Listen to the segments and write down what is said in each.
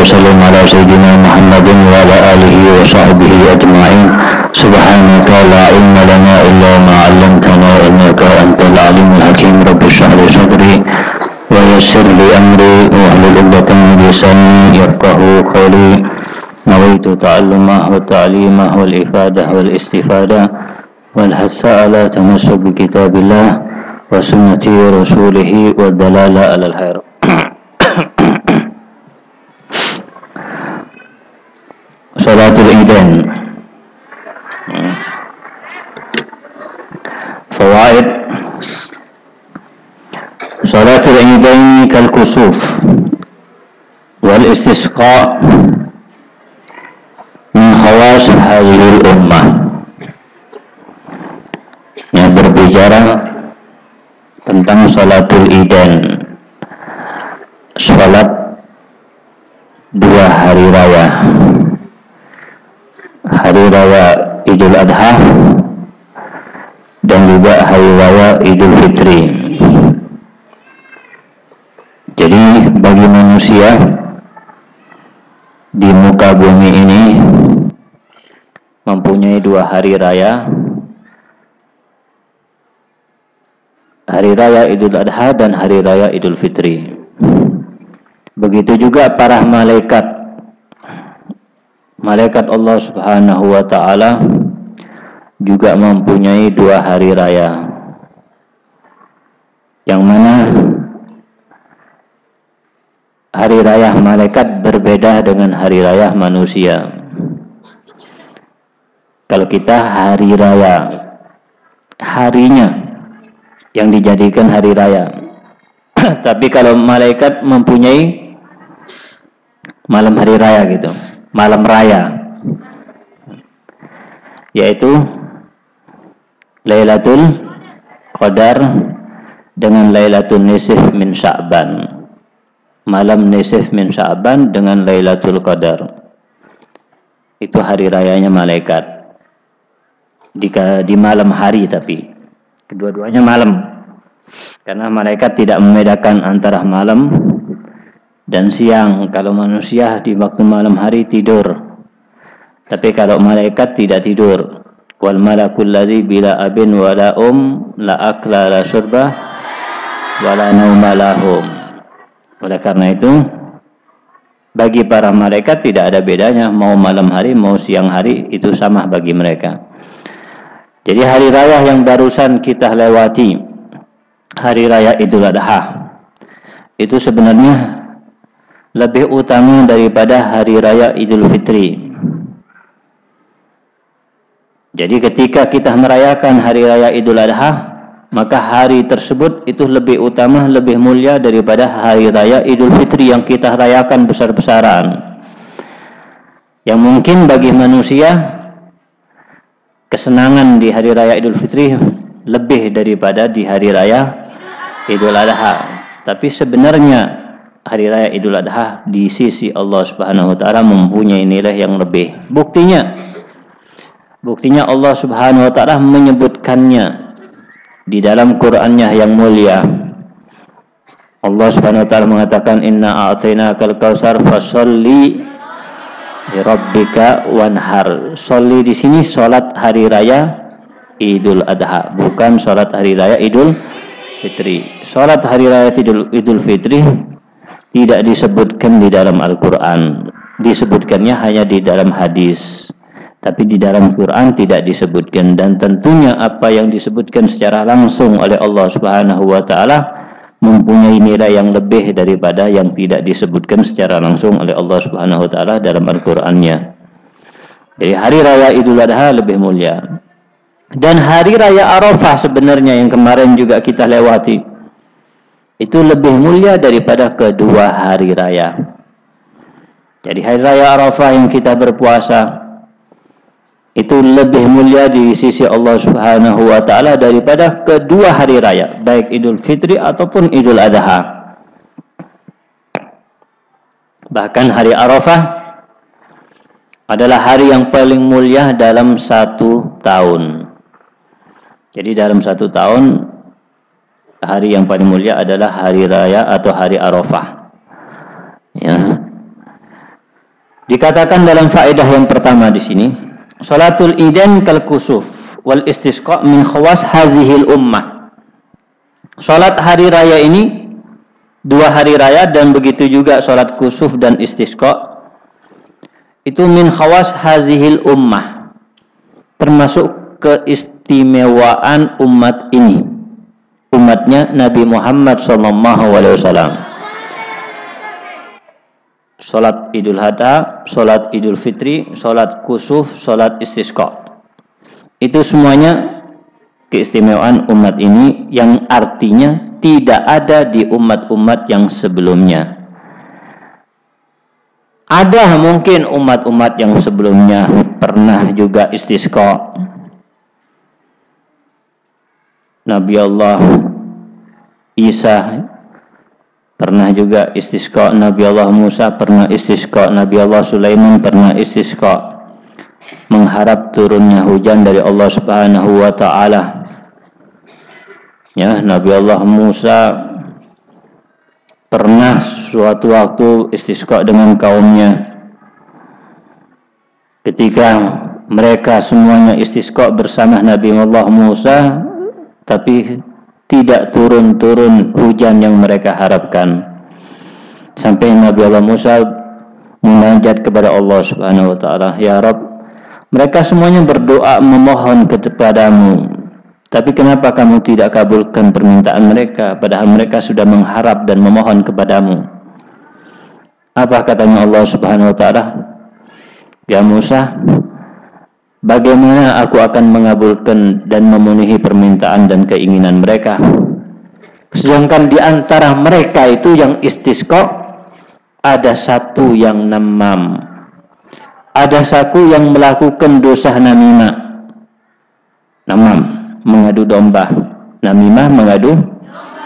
وسلم على سيدنا محمد وعلى آله وصحبه أجمعين. سبحانك لا علم لنا إلا ما علمتنا إنك أنت العليم الحكيم. رب اشرح لي صدري ويسر لي أمري واحلل عقدة من لساني يفقه قولي. نويت تعلمه وتعليمه والإفادة والاستفادة والحث على تمسك بكتاب الله وسنة رسوله والدلالة على الخير. Wal istisqa min khawas hadhil ummah yang berbicara tentang salatul idan. Salat dua hari raya. Hari raya Idul Adha dan juga hari raya Idul Fitri. Manusia di muka bumi ini mempunyai dua hari raya hari raya Idul Adha dan hari raya Idul Fitri. Begitu juga para malaikat malaikat Allah Subhanahu wa taala juga mempunyai dua hari raya. Yang mana hari raya malaikat berbeda dengan hari raya manusia. Kalau kita hari raya harinya yang dijadikan hari raya. Tapi kalau malaikat mempunyai malam hari raya gitu malam raya yaitu Lailatul Qadar dengan Lailatul Nisif min Sya'ban malam Nisif min Sya'ban dengan Lailatul Qadar. Itu hari rayanya malaikat. Di, di malam hari tapi. Kedua-duanya malam. Karena malaikat tidak membedakan antara malam dan siang. Kalau manusia di waktu malam hari tidur. Tapi kalau malaikat tidak tidur. Wal malakul ladzi bila abin wala um la akla la syurba wala nauma lahum oleh karena itu bagi para malaikat tidak ada bedanya mau malam hari mau siang hari itu sama bagi mereka jadi hari raya yang barusan kita lewati hari raya Idul Adha itu sebenarnya lebih utama daripada hari raya Idul Fitri. Jadi ketika kita merayakan hari raya Idul Adha, maka hari tersebut itu lebih utama, lebih mulia daripada hari raya Idul Fitri yang kita rayakan besar-besaran. Yang mungkin bagi manusia kesenangan di hari raya Idul Fitri lebih daripada di hari raya Idul Adha. Tapi sebenarnya hari raya Idul Adha di sisi Allah Subhanahu wa taala mempunyai nilai yang lebih. Buktinya buktinya Allah Subhanahu wa taala menyebutkannya di dalam Qur'annya yang mulia. Allah Subhanahu wa taala mengatakan inna a'tainakal kautsar fasholli li rabbika wanhar. Sholli di sini salat hari raya Idul Adha, bukan salat hari raya Idul Fitri. Salat hari raya Idul, Idul Fitri tidak disebutkan di dalam Al-Quran disebutkannya hanya di dalam hadis tapi di dalam Quran tidak disebutkan dan tentunya apa yang disebutkan secara langsung oleh Allah Subhanahu wa taala mempunyai nilai yang lebih daripada yang tidak disebutkan secara langsung oleh Allah Subhanahu wa taala dalam Al-Qur'annya. Jadi hari raya Idul Adha lebih mulia. Dan hari raya Arafah sebenarnya yang kemarin juga kita lewati itu lebih mulia daripada kedua hari raya. Jadi hari raya Arafah yang kita berpuasa itu lebih mulia di sisi Allah Subhanahu wa taala daripada kedua hari raya, baik Idul Fitri ataupun Idul Adha. Bahkan hari Arafah adalah hari yang paling mulia dalam satu tahun. Jadi dalam satu tahun hari yang paling mulia adalah hari raya atau hari Arafah. Ya. Dikatakan dalam faedah yang pertama di sini, salatul idan kal kusuf wal istisqa min khawas hazihil ummah. Salat hari raya ini dua hari raya dan begitu juga salat kusuf dan istisqa itu min khawas hazihil ummah termasuk keistimewaan umat ini umatnya Nabi Muhammad sallallahu alaihi wasallam Salat Idul Adha, salat Idul Fitri, salat kusuf, salat istisqa. Itu semuanya keistimewaan umat ini yang artinya tidak ada di umat-umat yang sebelumnya. Ada mungkin umat-umat yang sebelumnya pernah juga istisqa. Nabi Allah Isa Pernah juga istisqa Nabi Allah Musa, pernah istisqa Nabi Allah Sulaiman, pernah istisqa mengharap turunnya hujan dari Allah Subhanahu wa taala. Ya, Nabi Allah Musa pernah suatu waktu istisqa dengan kaumnya. Ketika mereka semuanya istisqa bersama Nabi Allah Musa, tapi tidak turun-turun hujan yang mereka harapkan. Sampai Nabi Allah Musa munajat kepada Allah Subhanahu wa taala, "Ya Rabb, mereka semuanya berdoa memohon kepadamu, tapi kenapa kamu tidak kabulkan permintaan mereka padahal mereka sudah mengharap dan memohon kepadamu?" Apa katanya Allah Subhanahu wa taala? Ya Musa, Bagaimana aku akan mengabulkan dan memenuhi permintaan dan keinginan mereka? Sedangkan di antara mereka itu yang istisqa ada satu yang namam. Ada satu yang melakukan dosa namimah. Namam, mengadu domba. Namimah mengadu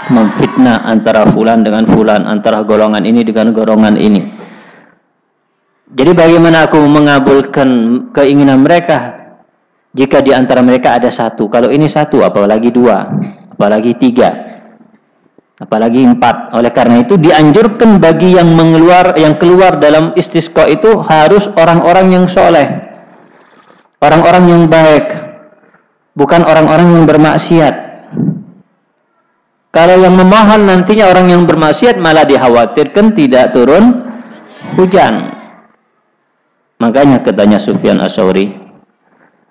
memfitnah antara fulan dengan fulan, antara golongan ini dengan golongan ini. Jadi bagaimana aku mengabulkan keinginan mereka jika di antara mereka ada satu? Kalau ini satu, apalagi dua, apalagi tiga, apalagi empat. Oleh karena itu dianjurkan bagi yang mengeluar, yang keluar dalam istisqa itu harus orang-orang yang soleh, orang-orang yang baik, bukan orang-orang yang bermaksiat. Kalau yang memohon nantinya orang yang bermaksiat malah dikhawatirkan tidak turun hujan. Makanya katanya Sufyan Asauri,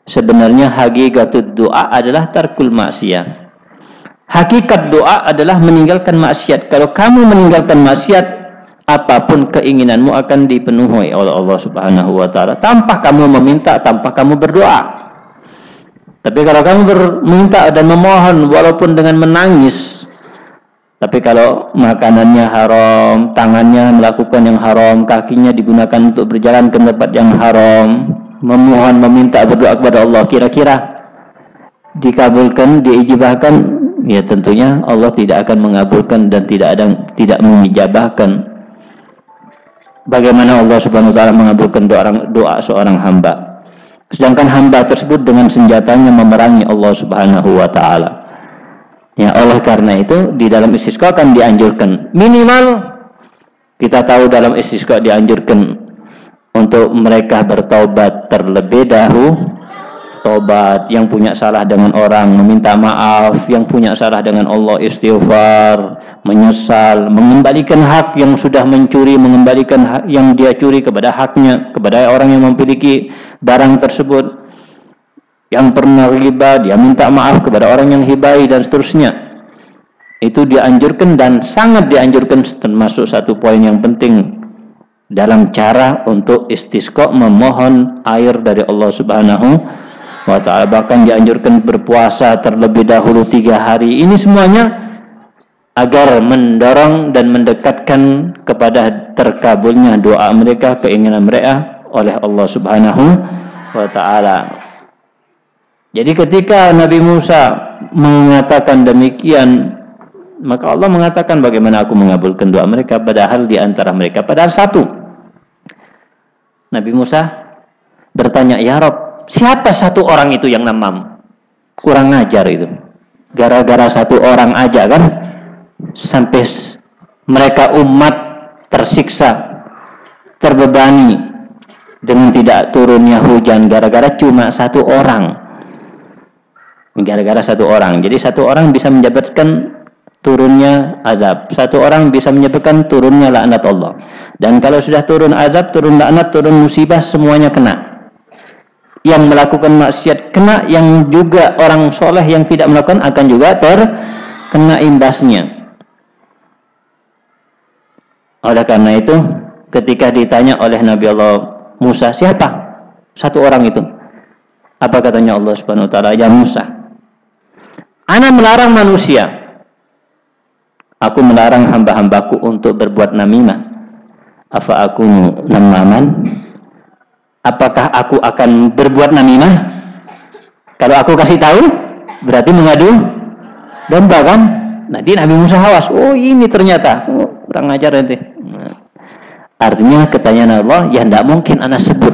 sebenarnya hakikat doa adalah tarkul maksiat. Hakikat doa adalah meninggalkan maksiat. Kalau kamu meninggalkan maksiat, apa pun keinginanmu akan dipenuhi oleh Allah Subhanahu wa taala tanpa kamu meminta, tanpa kamu berdoa. Tapi kalau kamu meminta dan memohon walaupun dengan menangis, tapi kalau makanannya haram, tangannya melakukan yang haram, kakinya digunakan untuk berjalan ke tempat yang haram, memohon meminta berdoa kepada Allah, kira-kira dikabulkan, diijibahkan, ya tentunya Allah tidak akan mengabulkan dan tidak ada tidak mengijabahkan. Bagaimana Allah Subhanahu wa taala mengabulkan doa, doa seorang hamba? Sedangkan hamba tersebut dengan senjatanya memerangi Allah Subhanahu wa taala. Ya, oleh karena itu di dalam istisqa kan dianjurkan. Minimal kita tahu dalam istisqa dianjurkan untuk mereka bertobat terlebih dahulu. Tobat yang punya salah dengan orang meminta maaf yang punya salah dengan Allah istighfar menyesal mengembalikan hak yang sudah mencuri mengembalikan hak yang dia curi kepada haknya kepada orang yang memiliki barang tersebut yang pernah riba dia minta maaf kepada orang yang hibai dan seterusnya. Itu dianjurkan dan sangat dianjurkan termasuk satu poin yang penting dalam cara untuk istisqa memohon air dari Allah Subhanahu wa taala. Bahkan dianjurkan berpuasa terlebih dahulu tiga hari. Ini semuanya agar mendorong dan mendekatkan kepada terkabulnya doa mereka keinginan mereka oleh Allah Subhanahu wa taala jadi ketika Nabi Musa mengatakan demikian, maka Allah mengatakan bagaimana aku mengabulkan doa mereka padahal di antara mereka padahal satu. Nabi Musa bertanya, "Ya Rob, siapa satu orang itu yang namam?" Kurang ajar itu. Gara-gara satu orang aja kan sampai mereka umat tersiksa, terbebani, dengan tidak turunnya hujan gara-gara cuma satu orang. Gara-gara satu orang. Jadi satu orang bisa menyebabkan turunnya azab. Satu orang bisa menyebabkan turunnya laknat Allah. Dan kalau sudah turun azab, turun laknat, turun musibah, semuanya kena. Yang melakukan maksiat kena, yang juga orang soleh yang tidak melakukan akan juga terkena imbasnya. Oleh karena itu, ketika ditanya oleh Nabi Allah Musa, siapa? Satu orang itu. Apa katanya Allah Subhanahu wa taala? Ya Musa. Ana melarang manusia Aku melarang hamba-hambaku untuk berbuat namimah. Apa aku namaman? Apakah aku akan berbuat namimah? Kalau aku kasih tahu, berarti mengadu domba kan? Nanti Nabi Musa hawas. Oh ini ternyata kurang ajar nanti. Artinya ketanyaan Allah, ya tidak mungkin anak sebut.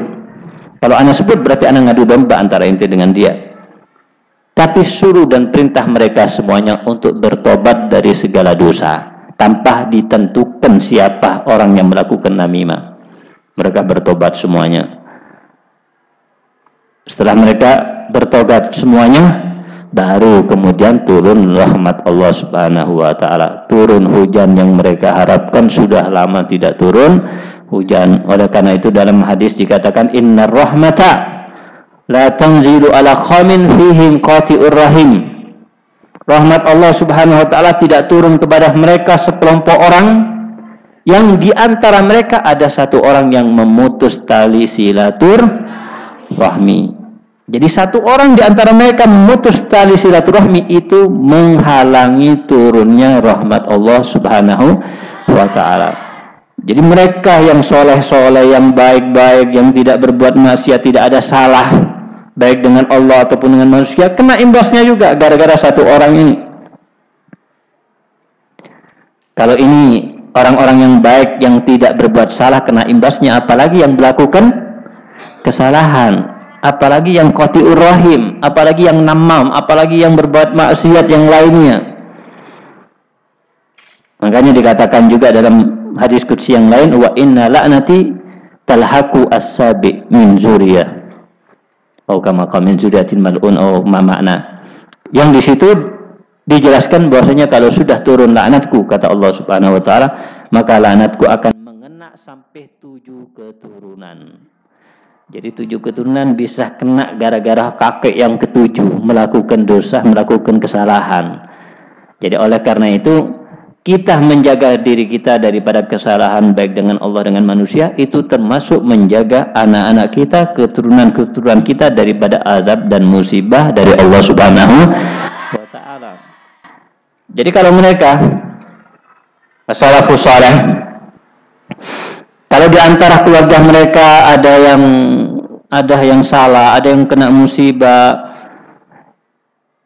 Kalau anak sebut berarti anak ngadu domba antara inti dengan dia. Tapi suruh dan perintah mereka semuanya untuk bertobat dari segala dosa tanpa ditentukan siapa orang yang melakukan namimah. Mereka bertobat semuanya. Setelah mereka bertobat semuanya, baru kemudian turun rahmat Allah Subhanahu wa taala. Turun hujan yang mereka harapkan sudah lama tidak turun hujan. Oleh karena itu dalam hadis dikatakan innar rahmata la tanzilu ala khamin fihim qati'ur rahim. Rahmat Allah subhanahu wa ta'ala tidak turun kepada mereka sekelompok orang. Yang di antara mereka ada satu orang yang memutus tali silatur rahmi jadi satu orang di antara mereka memutus tali silaturahmi itu menghalangi turunnya rahmat Allah Subhanahu wa taala. Jadi mereka yang soleh-soleh, yang baik-baik, yang tidak berbuat maksiat, tidak ada salah, baik dengan Allah ataupun dengan manusia kena imbasnya juga gara-gara satu orang ini. Kalau ini orang-orang yang baik yang tidak berbuat salah kena imbasnya apalagi yang melakukan kesalahan apalagi yang koti rahim apalagi yang namam apalagi yang berbuat maksiat yang lainnya. Makanya dikatakan juga dalam hadis kutsi yang lain wa inna la'nati talhaku as-sabi min zuriyah atau kama qamin zuriatin mal'un ma makna. Yang di situ dijelaskan bahwasanya kalau sudah turun laknatku kata Allah Subhanahu wa taala, maka laknatku akan mengena sampai tujuh keturunan. Jadi tujuh keturunan bisa kena gara-gara kakek yang ketujuh melakukan dosa, melakukan kesalahan. Jadi oleh karena itu kita menjaga diri kita daripada kesalahan baik dengan Allah dengan manusia itu termasuk menjaga anak-anak kita keturunan-keturunan kita daripada azab dan musibah dari Allah Subhanahu wa taala. Jadi kalau mereka salafus saleh kalau di antara keluarga mereka ada yang ada yang salah, ada yang kena musibah,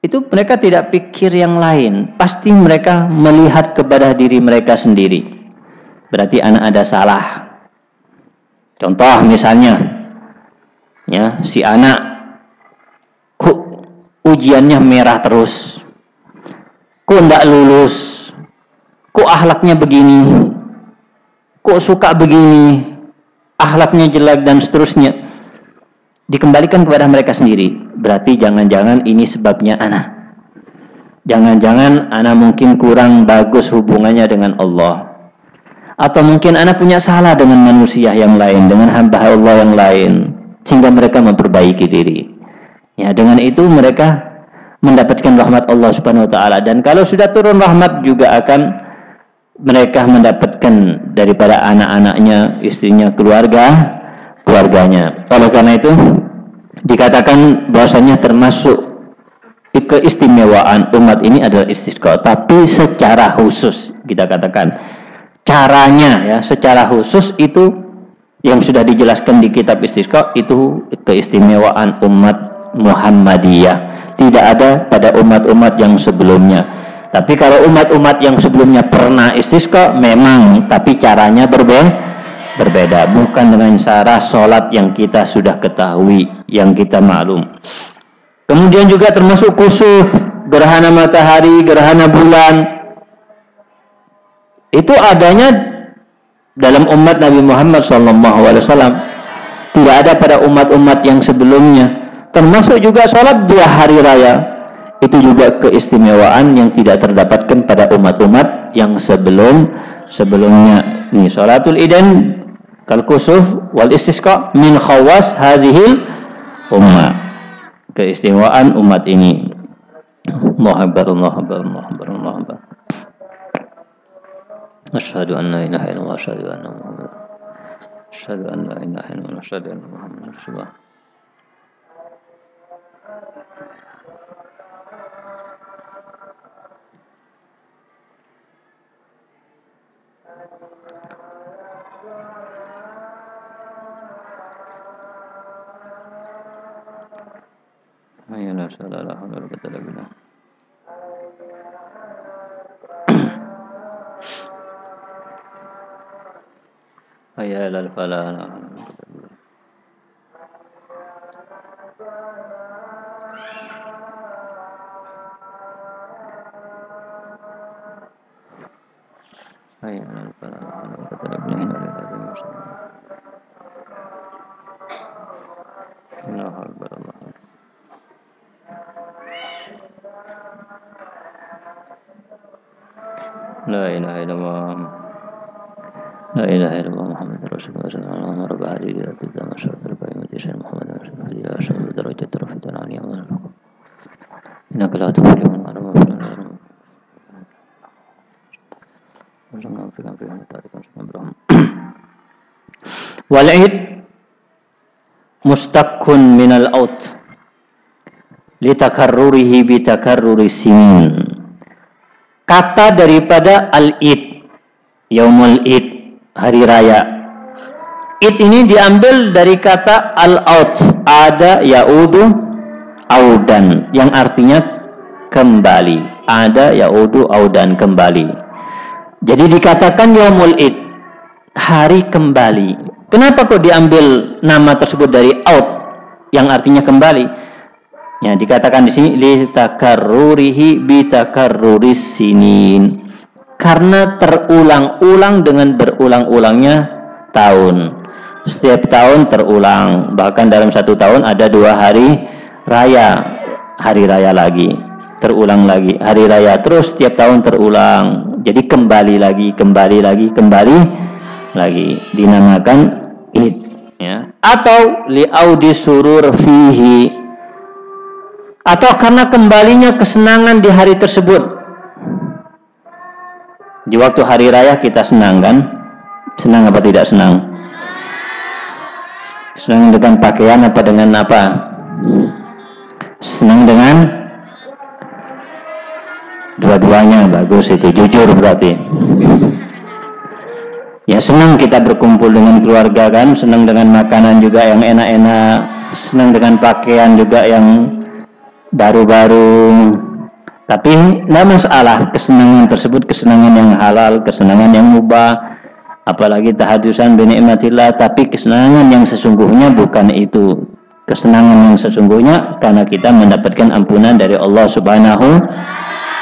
itu mereka tidak pikir yang lain. Pasti mereka melihat kepada diri mereka sendiri. Berarti anak ada salah. Contoh misalnya, ya si anak kok ujiannya merah terus, kok tidak lulus, kok ahlaknya begini, kok suka begini, ahlaknya jelek dan seterusnya dikembalikan kepada mereka sendiri. Berarti jangan-jangan ini sebabnya anak. Jangan-jangan anak mungkin kurang bagus hubungannya dengan Allah. Atau mungkin anak punya salah dengan manusia yang lain, dengan hamba Allah yang lain. Sehingga mereka memperbaiki diri. Ya, dengan itu mereka mendapatkan rahmat Allah Subhanahu wa taala dan kalau sudah turun rahmat juga akan mereka mendapatkan daripada anak-anaknya, istrinya, keluarga keluarganya. Oleh karena itu dikatakan bahwasanya termasuk keistimewaan umat ini adalah istisqa, tapi secara khusus kita katakan caranya ya secara khusus itu yang sudah dijelaskan di kitab istisqa itu keistimewaan umat Muhammadiyah. Tidak ada pada umat-umat yang sebelumnya. Tapi kalau umat-umat yang sebelumnya pernah istisqa memang tapi caranya berbeda berbeda. Bukan dengan cara sholat yang kita sudah ketahui yang kita maklum. Kemudian juga termasuk kusuf gerhana matahari gerhana bulan. Itu adanya dalam umat Nabi Muhammad SAW tidak ada pada umat-umat yang sebelumnya. Termasuk juga sholat dua hari raya. Itu juga keistimewaan yang tidak terdapatkan pada umat-umat yang sebelum sebelumnya. Ini sholatul idan kal kusuf wal istisqa min khawas hadhil ummah keistimewaan umat ini. Allahu akbar Allahu akbar Allahu akbar ilaha illallah anna ilaha asyhadu anna Muhammad Rasulullah Ayo la la la hawla wala quwwata illa billah. Hayya Wal'id mustaqqun minal aut. Litakarrurihi bitakarruri sinin kata daripada al-id. Yaumul id hari raya. Id ini diambil dari kata al-aut. Ada yaudu audan. Yang artinya kembali. Ada yaudu audan kembali. Jadi dikatakan yaumul id hari kembali kenapa kok diambil nama tersebut dari aud yang artinya kembali Ya, dikatakan di sini li takarrurihi bi takarruris sinin. Karena terulang-ulang dengan berulang-ulangnya tahun. Setiap tahun terulang. Bahkan dalam satu tahun ada dua hari raya. Hari raya lagi. Terulang lagi. Hari raya terus setiap tahun terulang. Jadi kembali lagi, kembali lagi, kembali lagi. Dinamakan id. Ya. Atau li audi surur fihi atau karena kembalinya kesenangan di hari tersebut. Di waktu hari raya kita senang kan? Senang apa tidak senang? Senang dengan pakaian apa dengan apa? Senang dengan dua-duanya bagus itu jujur berarti. Ya senang kita berkumpul dengan keluarga kan, senang dengan makanan juga yang enak-enak, senang dengan pakaian juga yang baru-baru. Tapi tidak masalah kesenangan tersebut kesenangan yang halal kesenangan yang mubah apalagi tahadusan binikmatillah tapi kesenangan yang sesungguhnya bukan itu. Kesenangan yang sesungguhnya karena kita mendapatkan ampunan dari Allah Subhanahu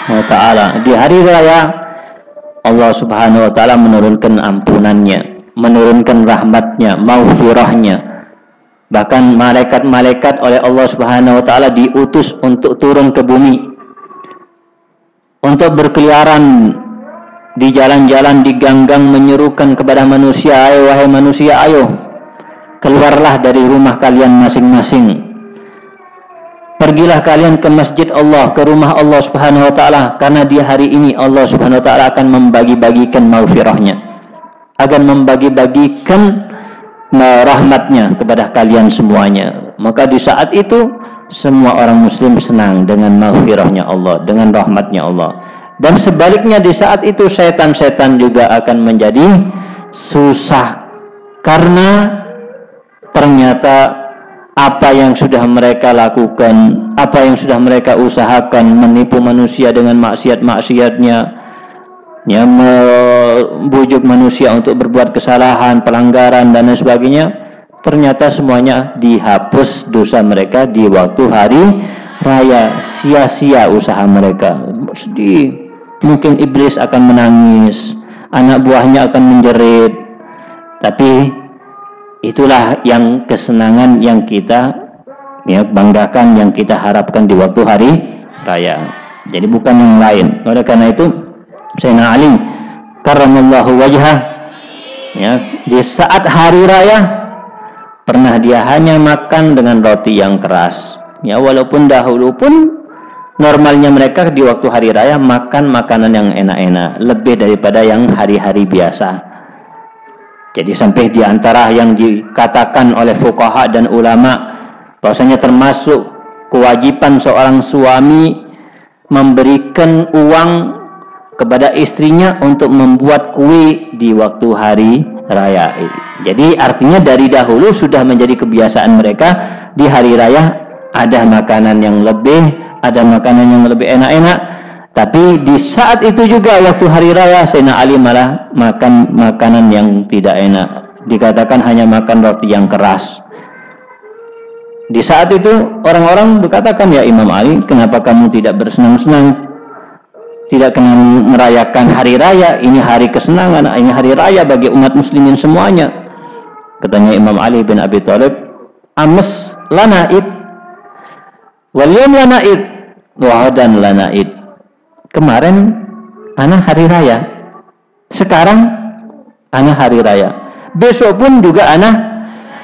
wa taala. Di hari raya Allah Subhanahu wa taala menurunkan ampunannya menurunkan rahmatnya maufirahnya Bahkan malaikat-malaikat oleh Allah Subhanahu wa taala diutus untuk turun ke bumi. Untuk berkeliaran di jalan-jalan di gang-gang menyerukan kepada manusia, ayo wahai manusia, ayo keluarlah dari rumah kalian masing-masing. Pergilah kalian ke masjid Allah, ke rumah Allah Subhanahu wa taala karena di hari ini Allah Subhanahu wa taala akan membagi-bagikan maufirahnya. Akan membagi-bagikan rahmatnya kepada kalian semuanya. Maka di saat itu semua orang muslim senang dengan maghfirahnya Allah, dengan rahmatnya Allah. Dan sebaliknya di saat itu setan-setan juga akan menjadi susah karena ternyata apa yang sudah mereka lakukan, apa yang sudah mereka usahakan menipu manusia dengan maksiat-maksiatnya, ya membujuk manusia untuk berbuat kesalahan, pelanggaran dan lain sebagainya, ternyata semuanya dihapus dosa mereka di waktu hari raya, sia-sia usaha mereka. Sedih. Mungkin iblis akan menangis, anak buahnya akan menjerit. Tapi itulah yang kesenangan yang kita ya banggakan yang kita harapkan di waktu hari raya. Jadi bukan yang lain. Oleh karena itu Sayyidina Ali karramallahu wajhah ya di saat hari raya pernah dia hanya makan dengan roti yang keras. Ya walaupun dahulu pun normalnya mereka di waktu hari raya makan makanan yang enak-enak lebih daripada yang hari-hari biasa. Jadi sampai di antara yang dikatakan oleh fuqaha dan ulama bahwasanya termasuk kewajiban seorang suami memberikan uang kepada istrinya untuk membuat kue di waktu hari raya. Jadi artinya dari dahulu sudah menjadi kebiasaan mereka di hari raya ada makanan yang lebih, ada makanan yang lebih enak-enak. Tapi di saat itu juga waktu hari raya Sayyidina Ali malah makan makanan yang tidak enak. Dikatakan hanya makan roti yang keras. Di saat itu orang-orang berkatakan ya Imam Ali, kenapa kamu tidak bersenang-senang? Tidak kena merayakan hari raya, ini hari kesenangan, ini hari raya bagi umat muslimin semuanya. Katanya Imam Ali bin Abi Thalib, ames lanaid yawm lanaid wa lanaid kemarin anak hari raya. Sekarang anak hari raya. Besok pun juga anak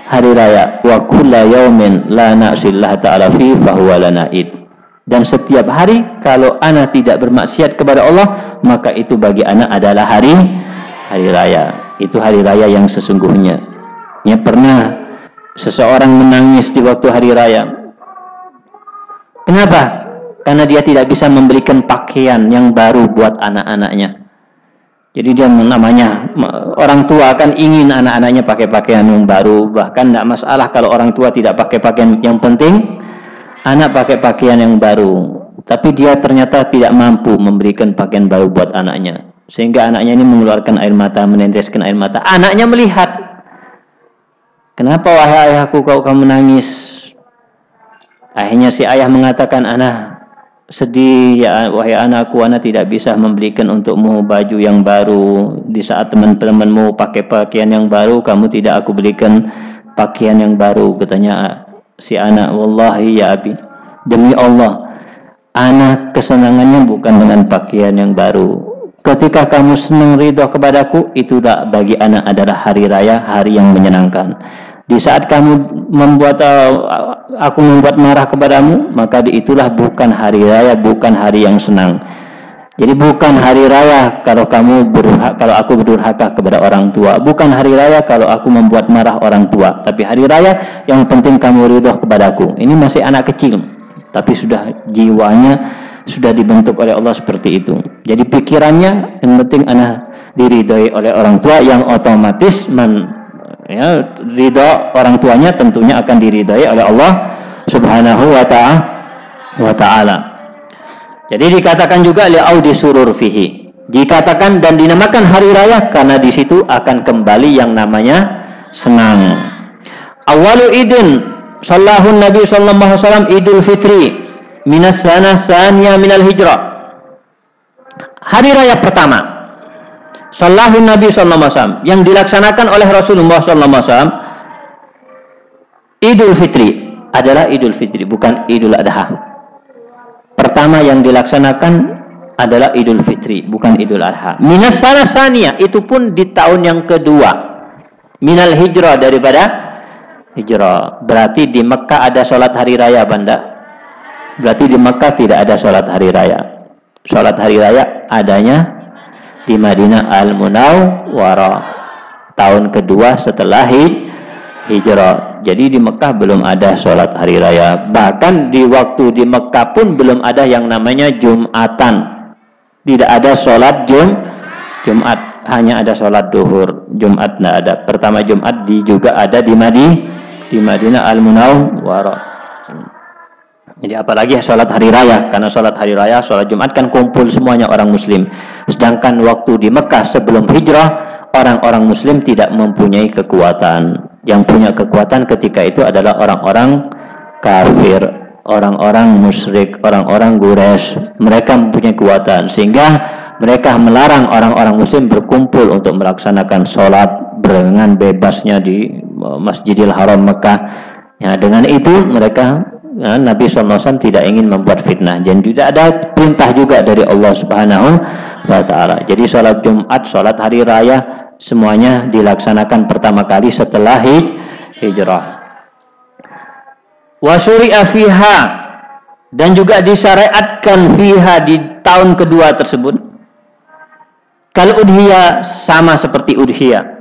hari raya. Wa kulla yaumin la na'sillah ta'ala fi fahuwa lanaid dan setiap hari kalau anak tidak bermaksiat kepada Allah maka itu bagi anak adalah hari hari raya. Itu hari raya yang sesungguhnya. Ya pernah seseorang menangis di waktu hari raya. Kenapa karena dia tidak bisa memberikan pakaian yang baru buat anak-anaknya. Jadi dia namanya orang tua kan ingin anak-anaknya pakai pakaian yang baru, bahkan tidak masalah kalau orang tua tidak pakai pakaian yang penting anak pakai pakaian yang baru. Tapi dia ternyata tidak mampu memberikan pakaian baru buat anaknya. Sehingga anaknya ini mengeluarkan air mata, meneteskan air mata. Anaknya melihat. Kenapa wahai ayahku kau kamu menangis? Akhirnya si ayah mengatakan, anak, sedih ya wahai anakku anak tidak bisa memberikan untukmu baju yang baru. Di saat teman-temanmu pakai pakaian yang baru kamu tidak aku berikan pakaian yang baru katanya si anak. Wallahi ya abi demi Allah anak kesenangannya bukan dengan pakaian yang baru. Ketika kamu senang ridho kepadaku itu bagi anak adalah hari raya hari yang menyenangkan di saat kamu membuat uh, aku membuat marah kepadamu, maka itulah bukan hari raya, bukan hari yang senang. Jadi bukan hari raya kalau kamu berhak, kalau aku berdurhaka kepada orang tua, bukan hari raya kalau aku membuat marah orang tua, tapi hari raya yang penting kamu ridho kepadaku. Ini masih anak kecil, tapi sudah jiwanya sudah dibentuk oleh Allah seperti itu. Jadi pikirannya yang penting anak diridhoi oleh orang tua yang otomatis men ya ridho orang tuanya tentunya akan diridhai oleh Allah Subhanahu wa taala taala. Jadi dikatakan juga li'audi surur fihi. Dikatakan dan dinamakan hari raya karena di situ akan kembali yang namanya senang. Awalu idin sallahu Nabi sallallahu alaihi wasallam Idul Fitri minas sana saniya minal hijrah. Hari raya pertama Sallahu Nabi Sallallahu Alaihi Wasallam yang dilaksanakan oleh Rasulullah Sallallahu Alaihi Wasallam Idul Fitri adalah Idul Fitri bukan Idul Adha. Pertama yang dilaksanakan adalah Idul Fitri bukan Idul Adha. Minas Salasania itu pun di tahun yang kedua. Minal hijrah daripada hijrah. Berarti di Mekah ada sholat hari raya banda. Berarti di Mekah tidak ada sholat hari raya. Sholat hari raya adanya di Madinah Al-Munawwarah tahun kedua setelah hijrah. Jadi di Mekah belum ada sholat hari raya. Bahkan di waktu di Mekah pun belum ada yang namanya Jumatan. Tidak ada sholat Jum Jumat. Hanya ada sholat duhur. Jumat tidak ada. Pertama Jumat di, juga ada di Madinah di Madinah Al-Munawwarah. Jadi apalagi sholat hari raya, karena sholat hari raya, sholat Jumat kan kumpul semuanya orang Muslim. Sedangkan waktu di Mekah sebelum hijrah, orang-orang Muslim tidak mempunyai kekuatan. Yang punya kekuatan ketika itu adalah orang-orang kafir, orang-orang musyrik, orang-orang gures. Mereka mempunyai kekuatan sehingga mereka melarang orang-orang Muslim berkumpul untuk melaksanakan sholat dengan bebasnya di Masjidil Haram Mekah. Ya, dengan itu mereka ya, Nabi SAW tidak ingin membuat fitnah dan tidak ada perintah juga dari Allah Subhanahu wa taala. Jadi sholat Jumat, sholat hari raya semuanya dilaksanakan pertama kali setelah hijrah. Wasuri fiha dan juga disyariatkan fiha di tahun kedua tersebut. Kalau udhiyah sama seperti udhiyah.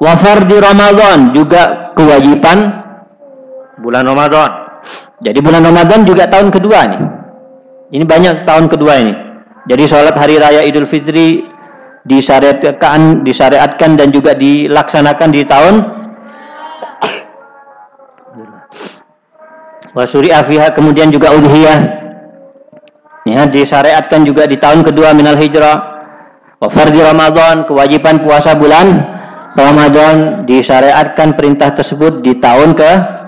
Wafar di Ramadan juga kewajiban bulan Ramadan. Jadi bulan Ramadan juga tahun kedua nih. Ini banyak tahun kedua ini. Jadi sholat hari raya Idul Fitri disyariatkan, disyariatkan dan juga dilaksanakan di tahun Wasuri afiha kemudian juga udhiyah ya disyariatkan juga di tahun kedua minal hijrah wa fardhi Ramadan kewajiban puasa bulan Ramadan disyariatkan perintah tersebut di tahun ke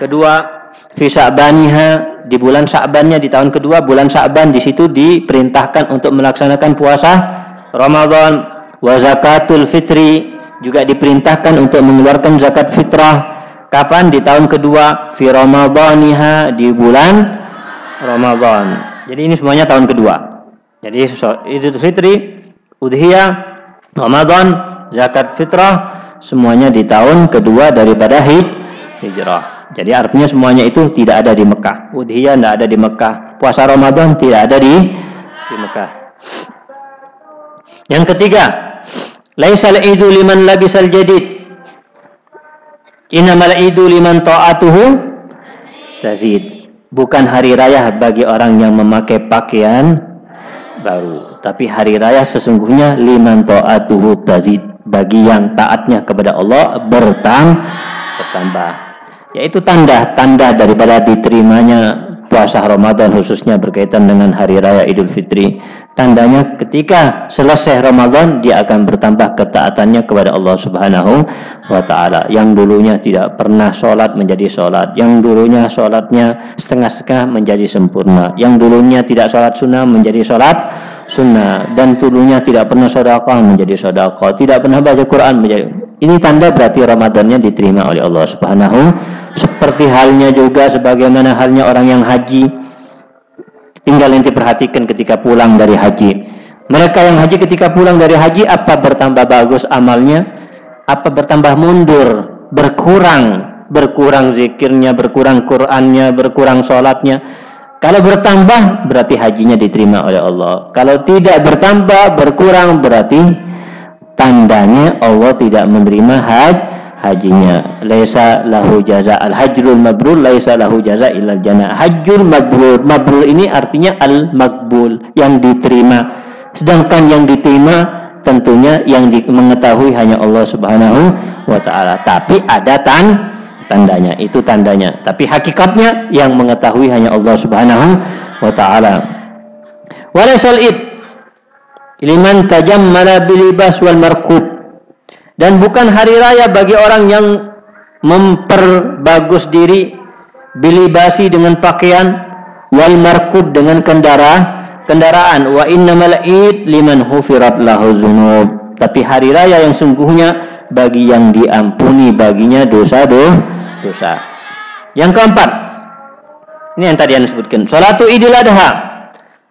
kedua fi Sya'baniha di bulan Sya'bannya di tahun kedua bulan Sya'ban di situ diperintahkan untuk melaksanakan puasa Ramadan. Wa zakatul fitri juga diperintahkan untuk mengeluarkan zakat fitrah. Kapan? Di tahun kedua fi ramadhaniha di bulan Ramadan. Jadi ini semuanya tahun kedua. Jadi Idul Fitri udhiyah Ramadan zakat fitrah semuanya di tahun kedua daripada hijrah jadi artinya semuanya itu tidak ada di Mekah udhiyah tidak ada di Mekah puasa Ramadan tidak ada di di Mekah yang ketiga, laisal idu liman labisal jadid. Innamal idu liman ta'atuhu tazid. Bukan hari raya bagi orang yang memakai pakaian baru, tapi hari raya sesungguhnya liman ta'atuhu tazid bagi yang taatnya kepada Allah bertambah bertambah. Yaitu tanda-tanda daripada diterimanya puasa Ramadan khususnya berkaitan dengan hari raya Idul Fitri. Tandanya ketika selesai Ramadan dia akan bertambah ketaatannya kepada Allah Subhanahu wa taala. Yang dulunya tidak pernah sholat menjadi sholat, yang dulunya sholatnya setengah-setengah menjadi sempurna, yang dulunya tidak sholat sunnah menjadi sholat sunnah dan dulunya tidak pernah sedekah menjadi sedekah, tidak pernah baca Quran menjadi ini tanda berarti Ramadannya diterima oleh Allah Subhanahu seperti halnya juga sebagaimana halnya orang yang haji tinggal nanti perhatikan ketika pulang dari haji. Mereka yang haji ketika pulang dari haji apa bertambah bagus amalnya? Apa bertambah mundur, berkurang, berkurang zikirnya, berkurang Qur'annya, berkurang sholatnya. Kalau bertambah berarti hajinya diterima oleh Allah. Kalau tidak bertambah, berkurang berarti tandanya Allah tidak menerima haj hajinya. Laisa lahu jaza al hajrul mabrur laisa lahu jaza ilal jannah. Hajjul mabrur mabrur ini artinya al makbul yang diterima. Sedangkan yang diterima tentunya yang di, mengetahui hanya Allah Subhanahu wa taala. Tapi ada tan tandanya itu tandanya. Tapi hakikatnya yang mengetahui hanya Allah Subhanahu wa taala. Walaisal id liman tajammala bilibas wal markub dan bukan hari raya bagi orang yang memperbagus diri bilibasi dengan pakaian wal markub dengan kendara kendaraan. Wa innamal id liman hufirat lahu tapi hari raya yang sungguhnya bagi yang diampuni baginya dosa dosa. Yang keempat ini yang tadi anda sebutkan salatu idul adha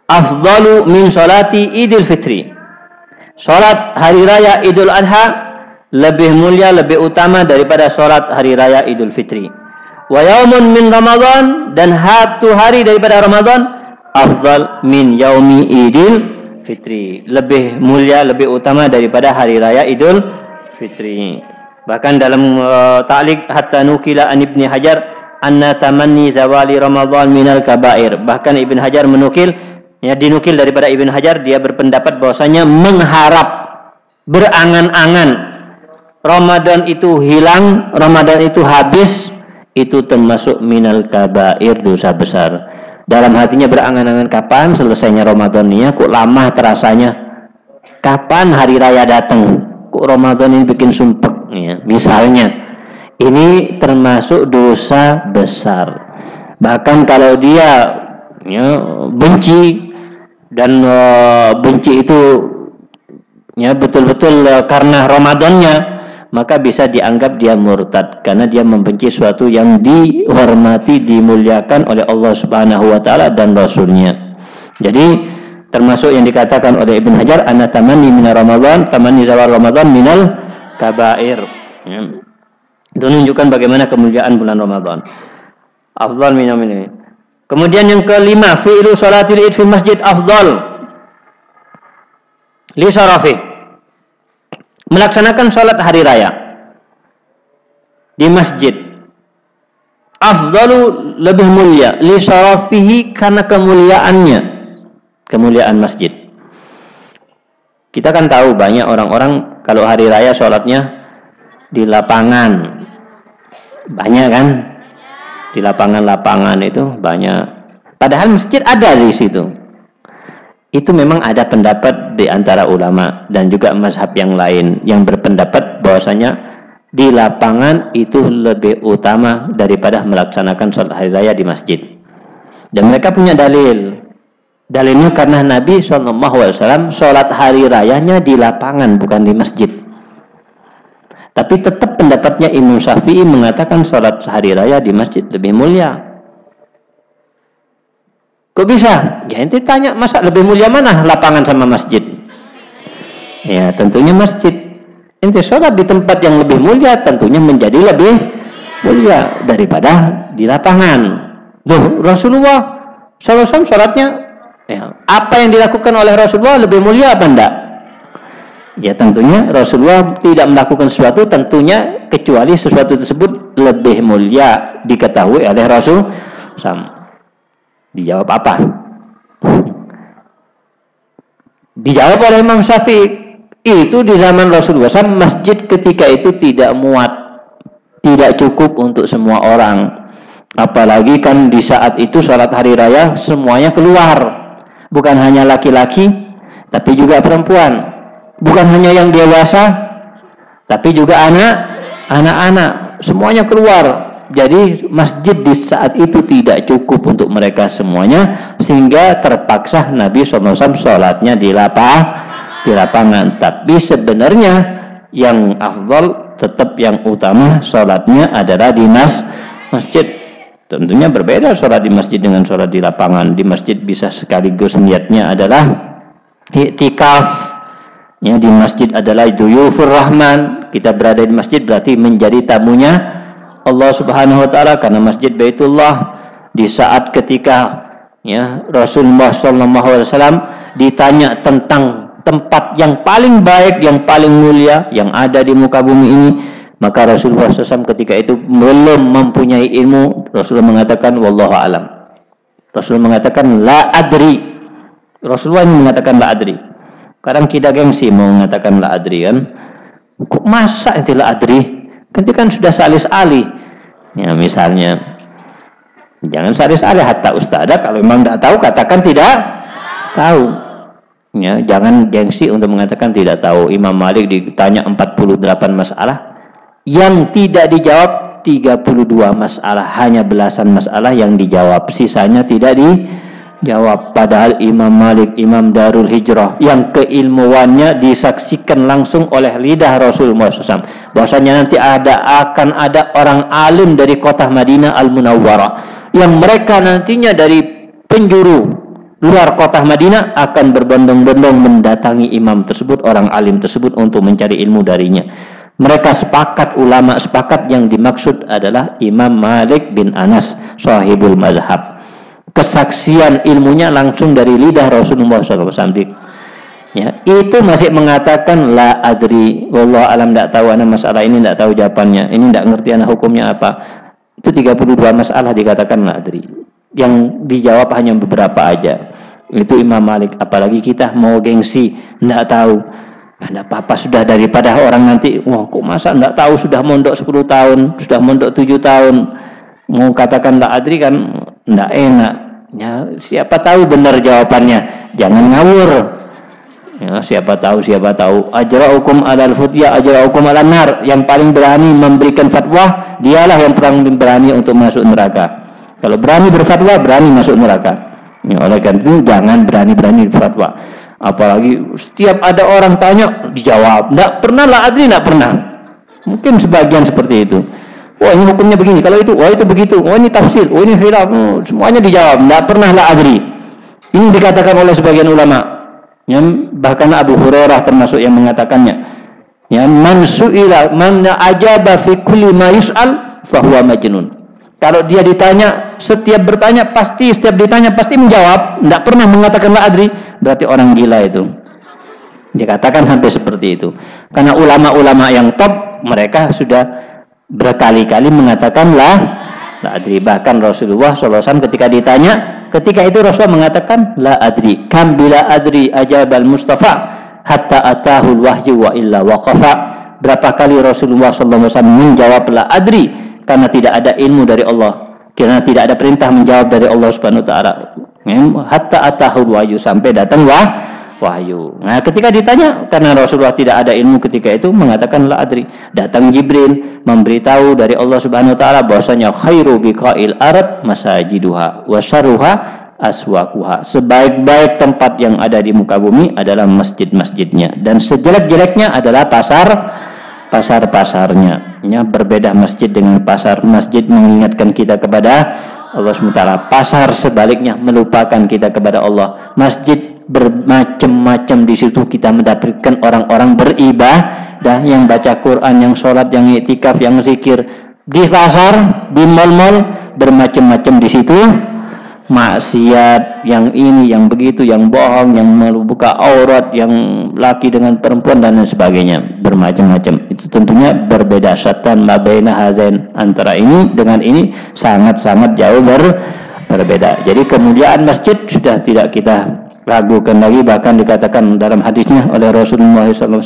afdalu min salati idul fitri. Salat hari raya Idul Adha lebih mulia, lebih utama daripada salat hari raya Idul Fitri. Wa yaumun min Ramadan dan satu hari daripada Ramadan afdal min yaumi Idul Fitri. Lebih mulia, lebih utama daripada hari raya Idul Fitri. Bahkan dalam uh, ta'liq hatta nukila an Ibni Hajar anna tamanni zawali Ramadan minal kabair. Bahkan Ibn Hajar menukil Ya dinukil daripada Ibn Hajar dia berpendapat bahwasanya mengharap berangan-angan Ramadan itu hilang, Ramadan itu habis, itu termasuk minal kabair dosa besar. Dalam hatinya berangan-angan kapan selesainya Ramadan ini, kok lama terasanya. Kapan hari raya datang? Kok Ramadan ini bikin sumpek ya. Misalnya, ini termasuk dosa besar. Bahkan kalau dia ya, benci dan uh, benci itu ya betul-betul uh, karena Ramadannya maka bisa dianggap dia murtad karena dia membenci suatu yang dihormati dimuliakan oleh Allah Subhanahu wa taala dan rasulnya. Jadi termasuk yang dikatakan oleh Ibn Hajar ana tamanni min Ramadan tamanni zawal Ramadan minal kabair. Ya. Itu menunjukkan bagaimana kemuliaan bulan Ramadan. Afdal minam ini. Kemudian yang kelima, fi'lu salatil id fi masjid afdal. Li syarafi melaksanakan sholat hari raya di masjid. Afdalu lebih mulia li syarafihi karena kemuliaannya. Kemuliaan masjid. Kita kan tahu banyak orang-orang kalau hari raya sholatnya di lapangan. Banyak kan? Di lapangan-lapangan itu banyak. Padahal masjid ada di situ. Itu memang ada pendapat di antara ulama dan juga mazhab yang lain yang berpendapat bahwasanya di lapangan itu lebih utama daripada melaksanakan sholat hari raya di masjid. Dan mereka punya dalil. Dalilnya karena Nabi SAW sholat hari rayanya di lapangan bukan di masjid. Tapi tetap pendapatnya Imam Syafi'i mengatakan sholat hari raya di masjid lebih mulia. Kok bisa? Ya ente tanya masa lebih mulia mana lapangan sama masjid? Ya tentunya masjid. Ente sholat di tempat yang lebih mulia tentunya menjadi lebih mulia daripada di lapangan. Loh Rasulullah SAW sholatnya ya, apa yang dilakukan oleh Rasulullah lebih mulia apa enggak? Ya tentunya Rasulullah tidak melakukan sesuatu tentunya kecuali sesuatu tersebut lebih mulia diketahui oleh Rasul sama Dijawab apa? Dijawab oleh Imam Syafi'i. Itu di zaman Rasulullah SAW masjid ketika itu tidak muat. Tidak cukup untuk semua orang. Apalagi kan di saat itu sholat hari raya semuanya keluar. Bukan hanya laki-laki, tapi juga perempuan. Bukan hanya yang dewasa, tapi juga anak, anak-anak. Semuanya keluar jadi masjid di saat itu tidak cukup untuk mereka semuanya sehingga terpaksa Nabi SAW sholatnya di lapang di lapangan. Tapi sebenarnya yang afdal tetap yang utama sholatnya adalah di mas masjid. Tentunya berbeda sholat di masjid dengan sholat di lapangan. Di masjid bisa sekaligus niatnya adalah iktikaf. Ya, di masjid adalah duyufur rahman. Kita berada di masjid berarti menjadi tamunya Allah Subhanahu wa taala karena Masjid Baitullah di saat ketika ya Rasulullah wasallam ditanya tentang tempat yang paling baik, yang paling mulia yang ada di muka bumi ini, maka Rasulullah SAW ketika itu belum mempunyai ilmu. Rasulullah mengatakan, Wallahu alam. Rasulullah mengatakan, La adri. Rasulullah ini mengatakan, La adri. Kadang kita gengsi mau mengatakan, La adri kan. Kok masa itu La adri? Nanti kan sudah salis alih. Ya misalnya jangan salis alih hatta ustada kalau memang tidak tahu katakan tidak tahu. Ya, jangan gengsi untuk mengatakan tidak tahu. Imam Malik ditanya 48 masalah. Yang tidak dijawab 32 masalah, hanya belasan masalah yang dijawab, sisanya tidak di Jawab padahal Imam Malik Imam Darul Hijrah yang keilmuannya disaksikan langsung oleh lidah Rasulullah SAW bahwasanya nanti ada akan ada orang alim dari kota Madinah Al Munawwarah yang mereka nantinya dari penjuru luar kota Madinah akan berbondong-bondong mendatangi imam tersebut orang alim tersebut untuk mencari ilmu darinya mereka sepakat ulama sepakat yang dimaksud adalah Imam Malik bin Anas sahibul mazhab kesaksian ilmunya langsung dari lidah Rasulullah SAW. Ya, itu masih mengatakan la adri, wallah alam tidak tahu anak masalah ini tidak tahu jawabannya, ini tidak ngerti anak hukumnya apa. Itu 32 masalah dikatakan la adri. Yang dijawab hanya beberapa aja. Itu Imam Malik, apalagi kita mau gengsi, tidak tahu. Tidak apa-apa sudah daripada orang nanti, wah kok masa tidak tahu sudah mondok 10 tahun, sudah mondok 7 tahun. Mau katakan la adri kan tidak enak Ya, siapa tahu benar jawabannya. Jangan ngawur. Ya, siapa tahu, siapa tahu. hukum alal futya, hukum alal nar. Yang paling berani memberikan fatwa, dialah yang paling berani untuk masuk neraka. Kalau berani berfatwa, berani masuk neraka. Ya, oleh karena itu jangan berani-berani berfatwa. Apalagi setiap ada orang tanya, dijawab. Tidak pernah lah adri, tidak pernah. Mungkin sebagian seperti itu. Wah ini hukumnya begini, kalau itu, wah itu begitu, wah ini tafsir, wah ini hilaf, hmm, semuanya dijawab, tidak pernah la adri. Ini dikatakan oleh sebagian ulama. Yang bahkan Abu Hurairah termasuk yang mengatakannya. Ya, man su'ila man ajaba fi kulli ma yus'al fahuwa majnun. Kalau dia ditanya, setiap bertanya pasti setiap ditanya pasti menjawab, tidak pernah mengatakan la adri, berarti orang gila itu. Dikatakan sampai seperti itu. Karena ulama-ulama yang top mereka sudah berkali-kali mengatakan la adri. Bahkan Rasulullah SAW ketika ditanya ketika itu Rasulullah mengatakan la adri. Kam bila adri ajabal Mustafa hatta atahul wahyu wa illa waqafa. Berapa kali Rasulullah SAW menjawab la adri karena tidak ada ilmu dari Allah karena tidak ada perintah menjawab dari Allah Subhanahu wa taala hatta atahul wahyu sampai datang wah wahyu. Nah, ketika ditanya karena Rasulullah tidak ada ilmu ketika itu mengatakan la adri. Datang Jibril memberitahu dari Allah Subhanahu wa taala bahwasanya khairu biqail arab masajiduha wa syarruha aswaquha. Sebaik-baik tempat yang ada di muka bumi adalah masjid-masjidnya dan sejelek-jeleknya adalah pasar pasar-pasarnya. Ya, berbeda masjid dengan pasar. Masjid mengingatkan kita kepada Allah SWT. Pasar sebaliknya melupakan kita kepada Allah. Masjid bermacam-macam di situ kita mendapatkan orang-orang beribadah yang baca Quran, yang sholat, yang itikaf, yang zikir di pasar, di mal-mal bermacam-macam di situ maksiat yang ini yang begitu yang bohong yang membuka aurat yang laki dengan perempuan dan lain sebagainya. Bermacam-macam. Itu tentunya berbeda syaitan mabaina hazain. Antara ini dengan ini sangat-sangat jauh ber, berbeda. Jadi kemuliaan masjid sudah tidak kita ragukan lagi bahkan dikatakan dalam hadisnya oleh Rasulullah SAW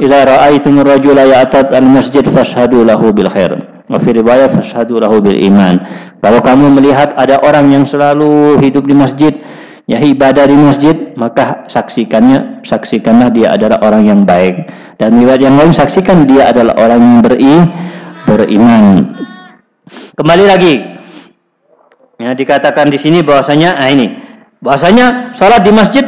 ila ra'aitum rajula ya'tat al masjid fashhadu lahu bil khair wa fi riwayat fashhadu lahu bil iman. Kalau kamu melihat ada orang yang selalu hidup di masjid ya ibadah di masjid maka saksikannya saksikanlah dia adalah orang yang baik. Dan riwayat yang lain saksikan dia adalah orang yang beri beriman. Kembali lagi. Ya dikatakan di sini bahwasanya ah ini. Bahasanya sholat di masjid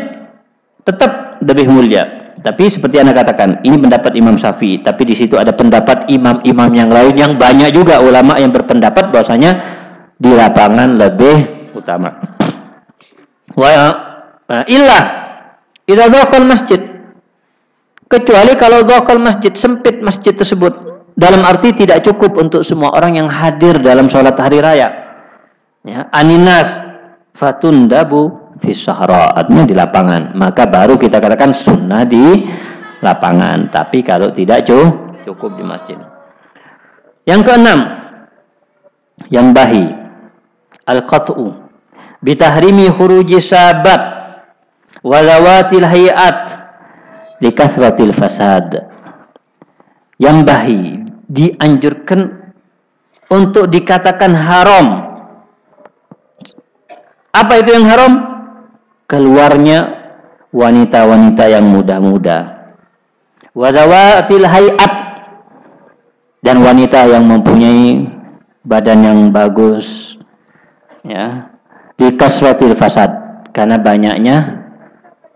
tetap lebih mulia. Tapi seperti anda katakan, ini pendapat Imam Syafi'i. Tapi di situ ada pendapat imam-imam yang lain yang banyak juga ulama yang berpendapat bahwasanya di lapangan lebih utama. Wa illah idza dzaqal masjid. Kecuali kalau dzaqal masjid sempit masjid tersebut dalam arti tidak cukup untuk semua orang yang hadir dalam sholat hari raya. Ya, aninas fatundabu fisahra artinya di lapangan. Maka baru kita katakan sunnah di lapangan. Tapi kalau tidak cukup di masjid. Yang keenam yang bahi al-qat'u bitahrimi khuruji sabat walawatil hayat likasratil fasad. Yang bahi dianjurkan untuk dikatakan haram. Apa itu yang haram keluarnya wanita-wanita yang muda-muda. Wazawatil hayat dan wanita yang mempunyai badan yang bagus ya di kasratil fasad karena banyaknya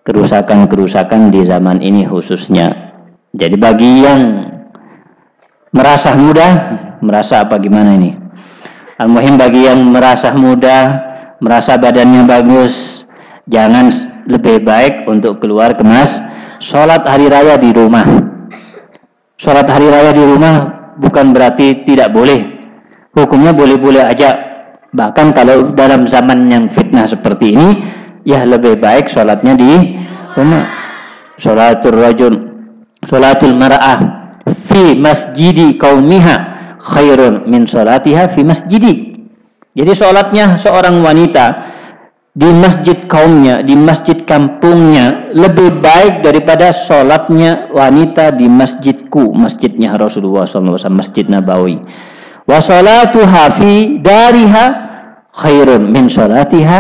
kerusakan-kerusakan di zaman ini khususnya. Jadi bagi yang merasa muda, merasa apa gimana ini? Al-muhim bagi yang merasa muda, merasa badannya bagus, jangan lebih baik untuk keluar kemas sholat hari raya di rumah. Sholat hari raya di rumah bukan berarti tidak boleh. Hukumnya boleh-boleh aja. Bahkan kalau dalam zaman yang fitnah seperti ini ya lebih baik sholatnya di rumah. Sholatul rajul sholatul mar'ah fi masjidi kaumiha khairun min sholatiha fi masjidi. Jadi sholatnya seorang wanita di masjid kaumnya, di masjid kampungnya lebih baik daripada sholatnya wanita di masjidku, masjidnya Rasulullah SAW, masjid Nabawi. Wa sholatuha fi dariha khairun min sholatiha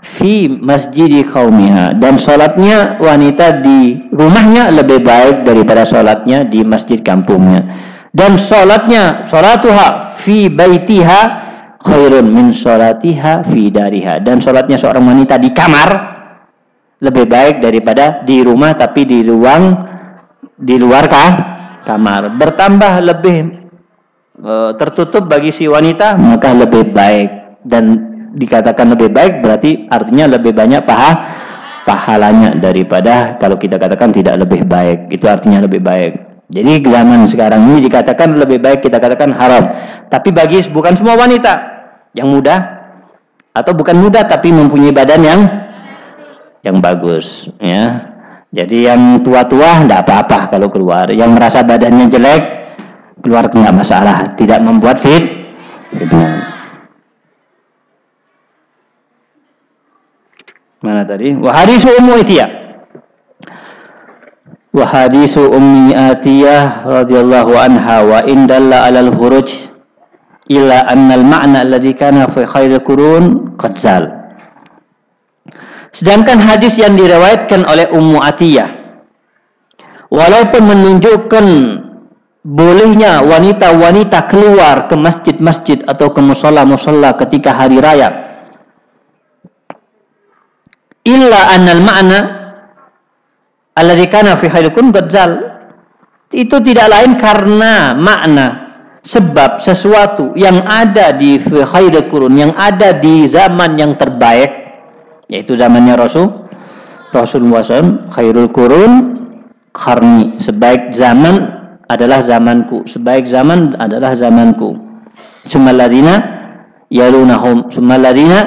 fi masjid kaumiha dan sholatnya wanita di rumahnya lebih baik daripada sholatnya di masjid kampungnya dan sholatnya sholatuha fi baitiha khairun min sholatiha fi dariha dan sholatnya seorang wanita di kamar lebih baik daripada di rumah tapi di ruang di luar kah kamar. Bertambah lebih e, tertutup bagi si wanita, maka lebih baik dan dikatakan lebih baik berarti artinya lebih banyak paha pahalanya daripada kalau kita katakan tidak lebih baik. Itu artinya lebih baik. Jadi zaman sekarang ini dikatakan lebih baik kita katakan haram. Tapi bagi bukan semua wanita yang muda atau bukan muda tapi mempunyai badan yang yang bagus ya jadi yang tua-tua tidak apa-apa kalau keluar. Yang merasa badannya jelek keluar tidak masalah, tidak membuat fit. Gitu. Mana tadi? Wahadisu ummu Atiyah. Wahadisu ummi Atiyah radhiyallahu anha wa indalla alal huruj illa anna al-ma'na alladhi kana fi khair qurun qad zal. Sedangkan hadis yang diriwayatkan oleh Ummu Atiyah walaupun menunjukkan bolehnya wanita-wanita keluar ke masjid-masjid atau ke musola-musola ketika hari raya illa annal ma'na alladhi kana fi haidukun gadzal itu tidak lain karena makna sebab sesuatu yang ada di khairul yang ada di zaman yang terbaik yaitu zamannya Rasul Rasulullah SAW khairul kurun karni. Sebaik zaman adalah zamanku. Sebaik zaman adalah zamanku. Sumaladina yalunahum. Sumaladina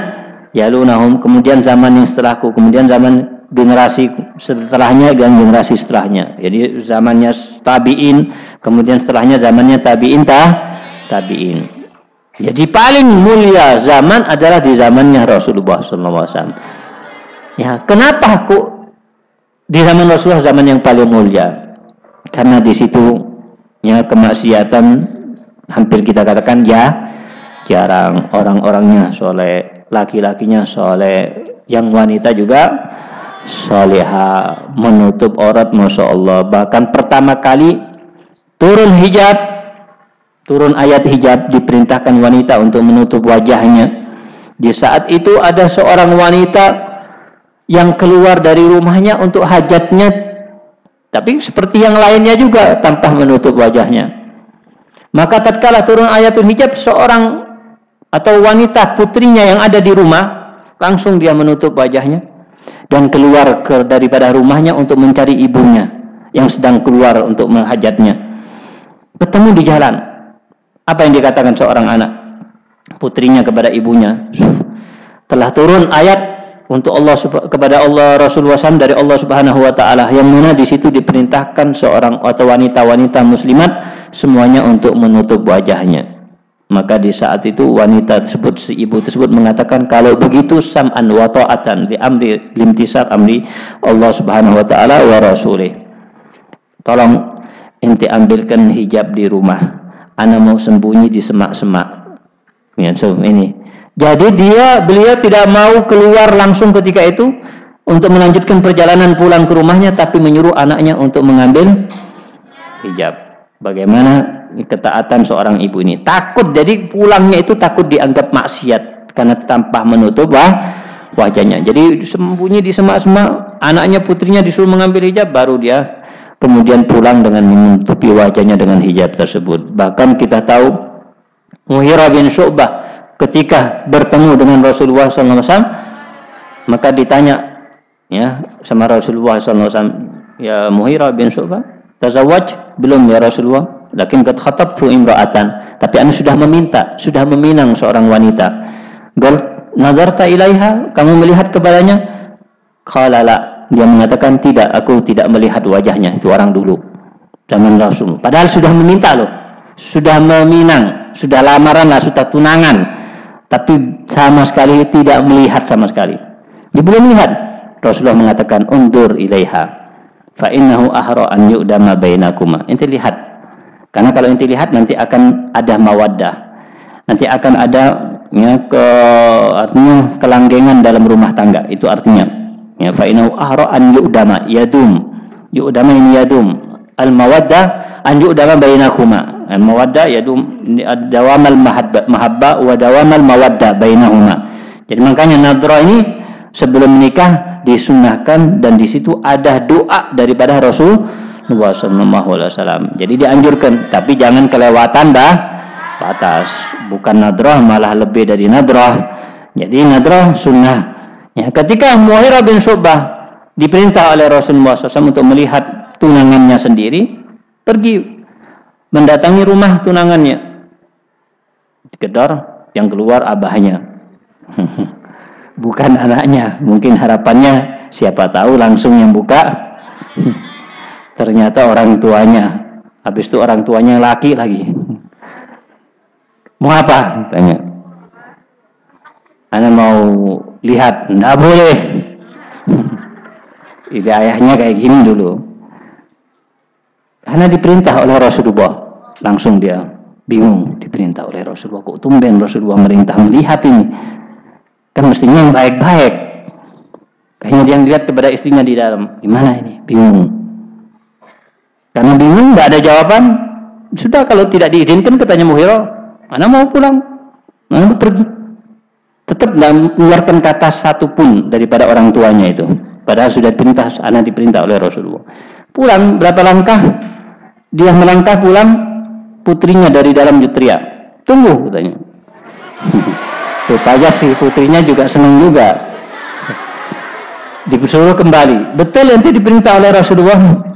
yalunahum. Kemudian zaman yang setelahku. Kemudian zaman generasi setelahnya dan generasi setelahnya. Jadi zamannya tabiin kemudian setelahnya zamannya tabiin tah tabiin. Jadi paling mulia zaman adalah di zamannya Rasulullah SAW Ya, kenapa kok di zaman Rasulullah zaman yang paling mulia? Karena di situ ya kemaksiatan hampir kita katakan ya jarang orang-orangnya soleh, laki-lakinya soleh, yang wanita juga soleha menutup aurat masya Allah. Bahkan pertama kali turun hijab turun ayat hijab diperintahkan wanita untuk menutup wajahnya. Di saat itu ada seorang wanita yang keluar dari rumahnya untuk hajatnya tapi seperti yang lainnya juga tanpa menutup wajahnya. Maka tatkala turun ayatul hijab seorang atau wanita putrinya yang ada di rumah langsung dia menutup wajahnya dan keluar ke, daripada rumahnya untuk mencari ibunya yang sedang keluar untuk menghajatnya. Ketemu di jalan. Apa yang dikatakan seorang anak? Putrinya kepada ibunya. Telah turun ayat untuk Allah kepada Allah Rasulullah SAW dari Allah Subhanahu wa taala yang mana di situ diperintahkan seorang atau wanita-wanita muslimat semuanya untuk menutup wajahnya. Maka di saat itu wanita tersebut si ibu tersebut mengatakan kalau begitu sam'an wa ta'atan li amri limtisar amri Allah Subhanahu wa taala wa rasulih. Tolong ente ambilkan hijab di rumah. Ana mau sembunyi di semak-semak. Ya, so ini jadi dia beliau tidak mau keluar langsung ketika itu untuk melanjutkan perjalanan pulang ke rumahnya tapi menyuruh anaknya untuk mengambil hijab. Bagaimana ketaatan seorang ibu ini? Takut jadi pulangnya itu takut dianggap maksiat karena tanpa menutup wah, wajahnya. Jadi sembunyi di semak-semak, anaknya putrinya disuruh mengambil hijab baru dia kemudian pulang dengan menutupi wajahnya dengan hijab tersebut. Bahkan kita tahu Muhira bin Syu'bah ketika bertemu dengan Rasulullah SAW maka ditanya ya sama Rasulullah SAW ya Muhira bin Syu'bah tazawwaj belum ya Rasulullah lakin qad khatabtu imra'atan. Tapi anda sudah meminta sudah meminang seorang wanita. Gal nazarta ilaiha? Kamu melihat kepadanya? Qala la. Dia mengatakan tidak aku tidak melihat wajahnya. Itu orang dulu. Zaman Rasul padahal sudah meminta loh. Sudah meminang sudah lamaran lah sudah tunangan. Tapi sama sekali tidak melihat sama sekali. Dia belum melihat. Rasulullah mengatakan undur ilaiha fa innahu ahra an yu'dama bainakuma. Inti lihat. Karena kalau inti lihat nanti akan ada mawaddah. Nanti akan ada ya ke artinya kelanggengan dalam rumah tangga. Itu artinya. Ya fa innahu ahra an yu'dama yadum. Yu'dama ini yadum. Al mawaddah an yu'dama bainakuma mawaddah yaitu dawamal mahabba, mahabba wa dawamal mawaddah bainahuma. Jadi makanya nadra ini sebelum menikah disunahkan dan di situ ada doa daripada Rasul Wasallam. Jadi dianjurkan, tapi jangan kelewatan dah batas. Bukan nadrah malah lebih dari nadrah. Jadi nadrah sunnah. Ya, ketika Muhairah bin Subah diperintah oleh Rasulullah SAW untuk melihat tunangannya sendiri, pergi mendatangi rumah tunangannya. Kedor yang keluar abahnya. Bukan anaknya. Mungkin harapannya siapa tahu langsung yang buka. Ternyata orang tuanya. Habis itu orang tuanya laki lagi. Mau apa? Tanya. Anda mau lihat? Tidak boleh. Ide ayahnya kayak gini dulu. Karena diperintah oleh Rasulullah. Langsung dia bingung diperintah oleh Rasulullah. Kok tumben Rasulullah merintah melihat ini? Kan mestinya yang baik-baik. Kayaknya dia lihat kepada istrinya di dalam. Gimana ini? Bingung. Karena bingung, nggak ada jawaban. Sudah kalau tidak diizinkan katanya Muhiro, Anak mau pulang. Anak pergi. Tetap tidak mengeluarkan kata satu pun daripada orang tuanya itu. Padahal sudah perintah, anak diperintah oleh Rasulullah. Pulang berapa langkah? Dia melangkah pulang, putrinya dari dalam jutria. Tunggu katanya. Rupanya si putrinya juga senang juga. Disuruh kembali. Betul nanti diperintah oleh Rasulullah.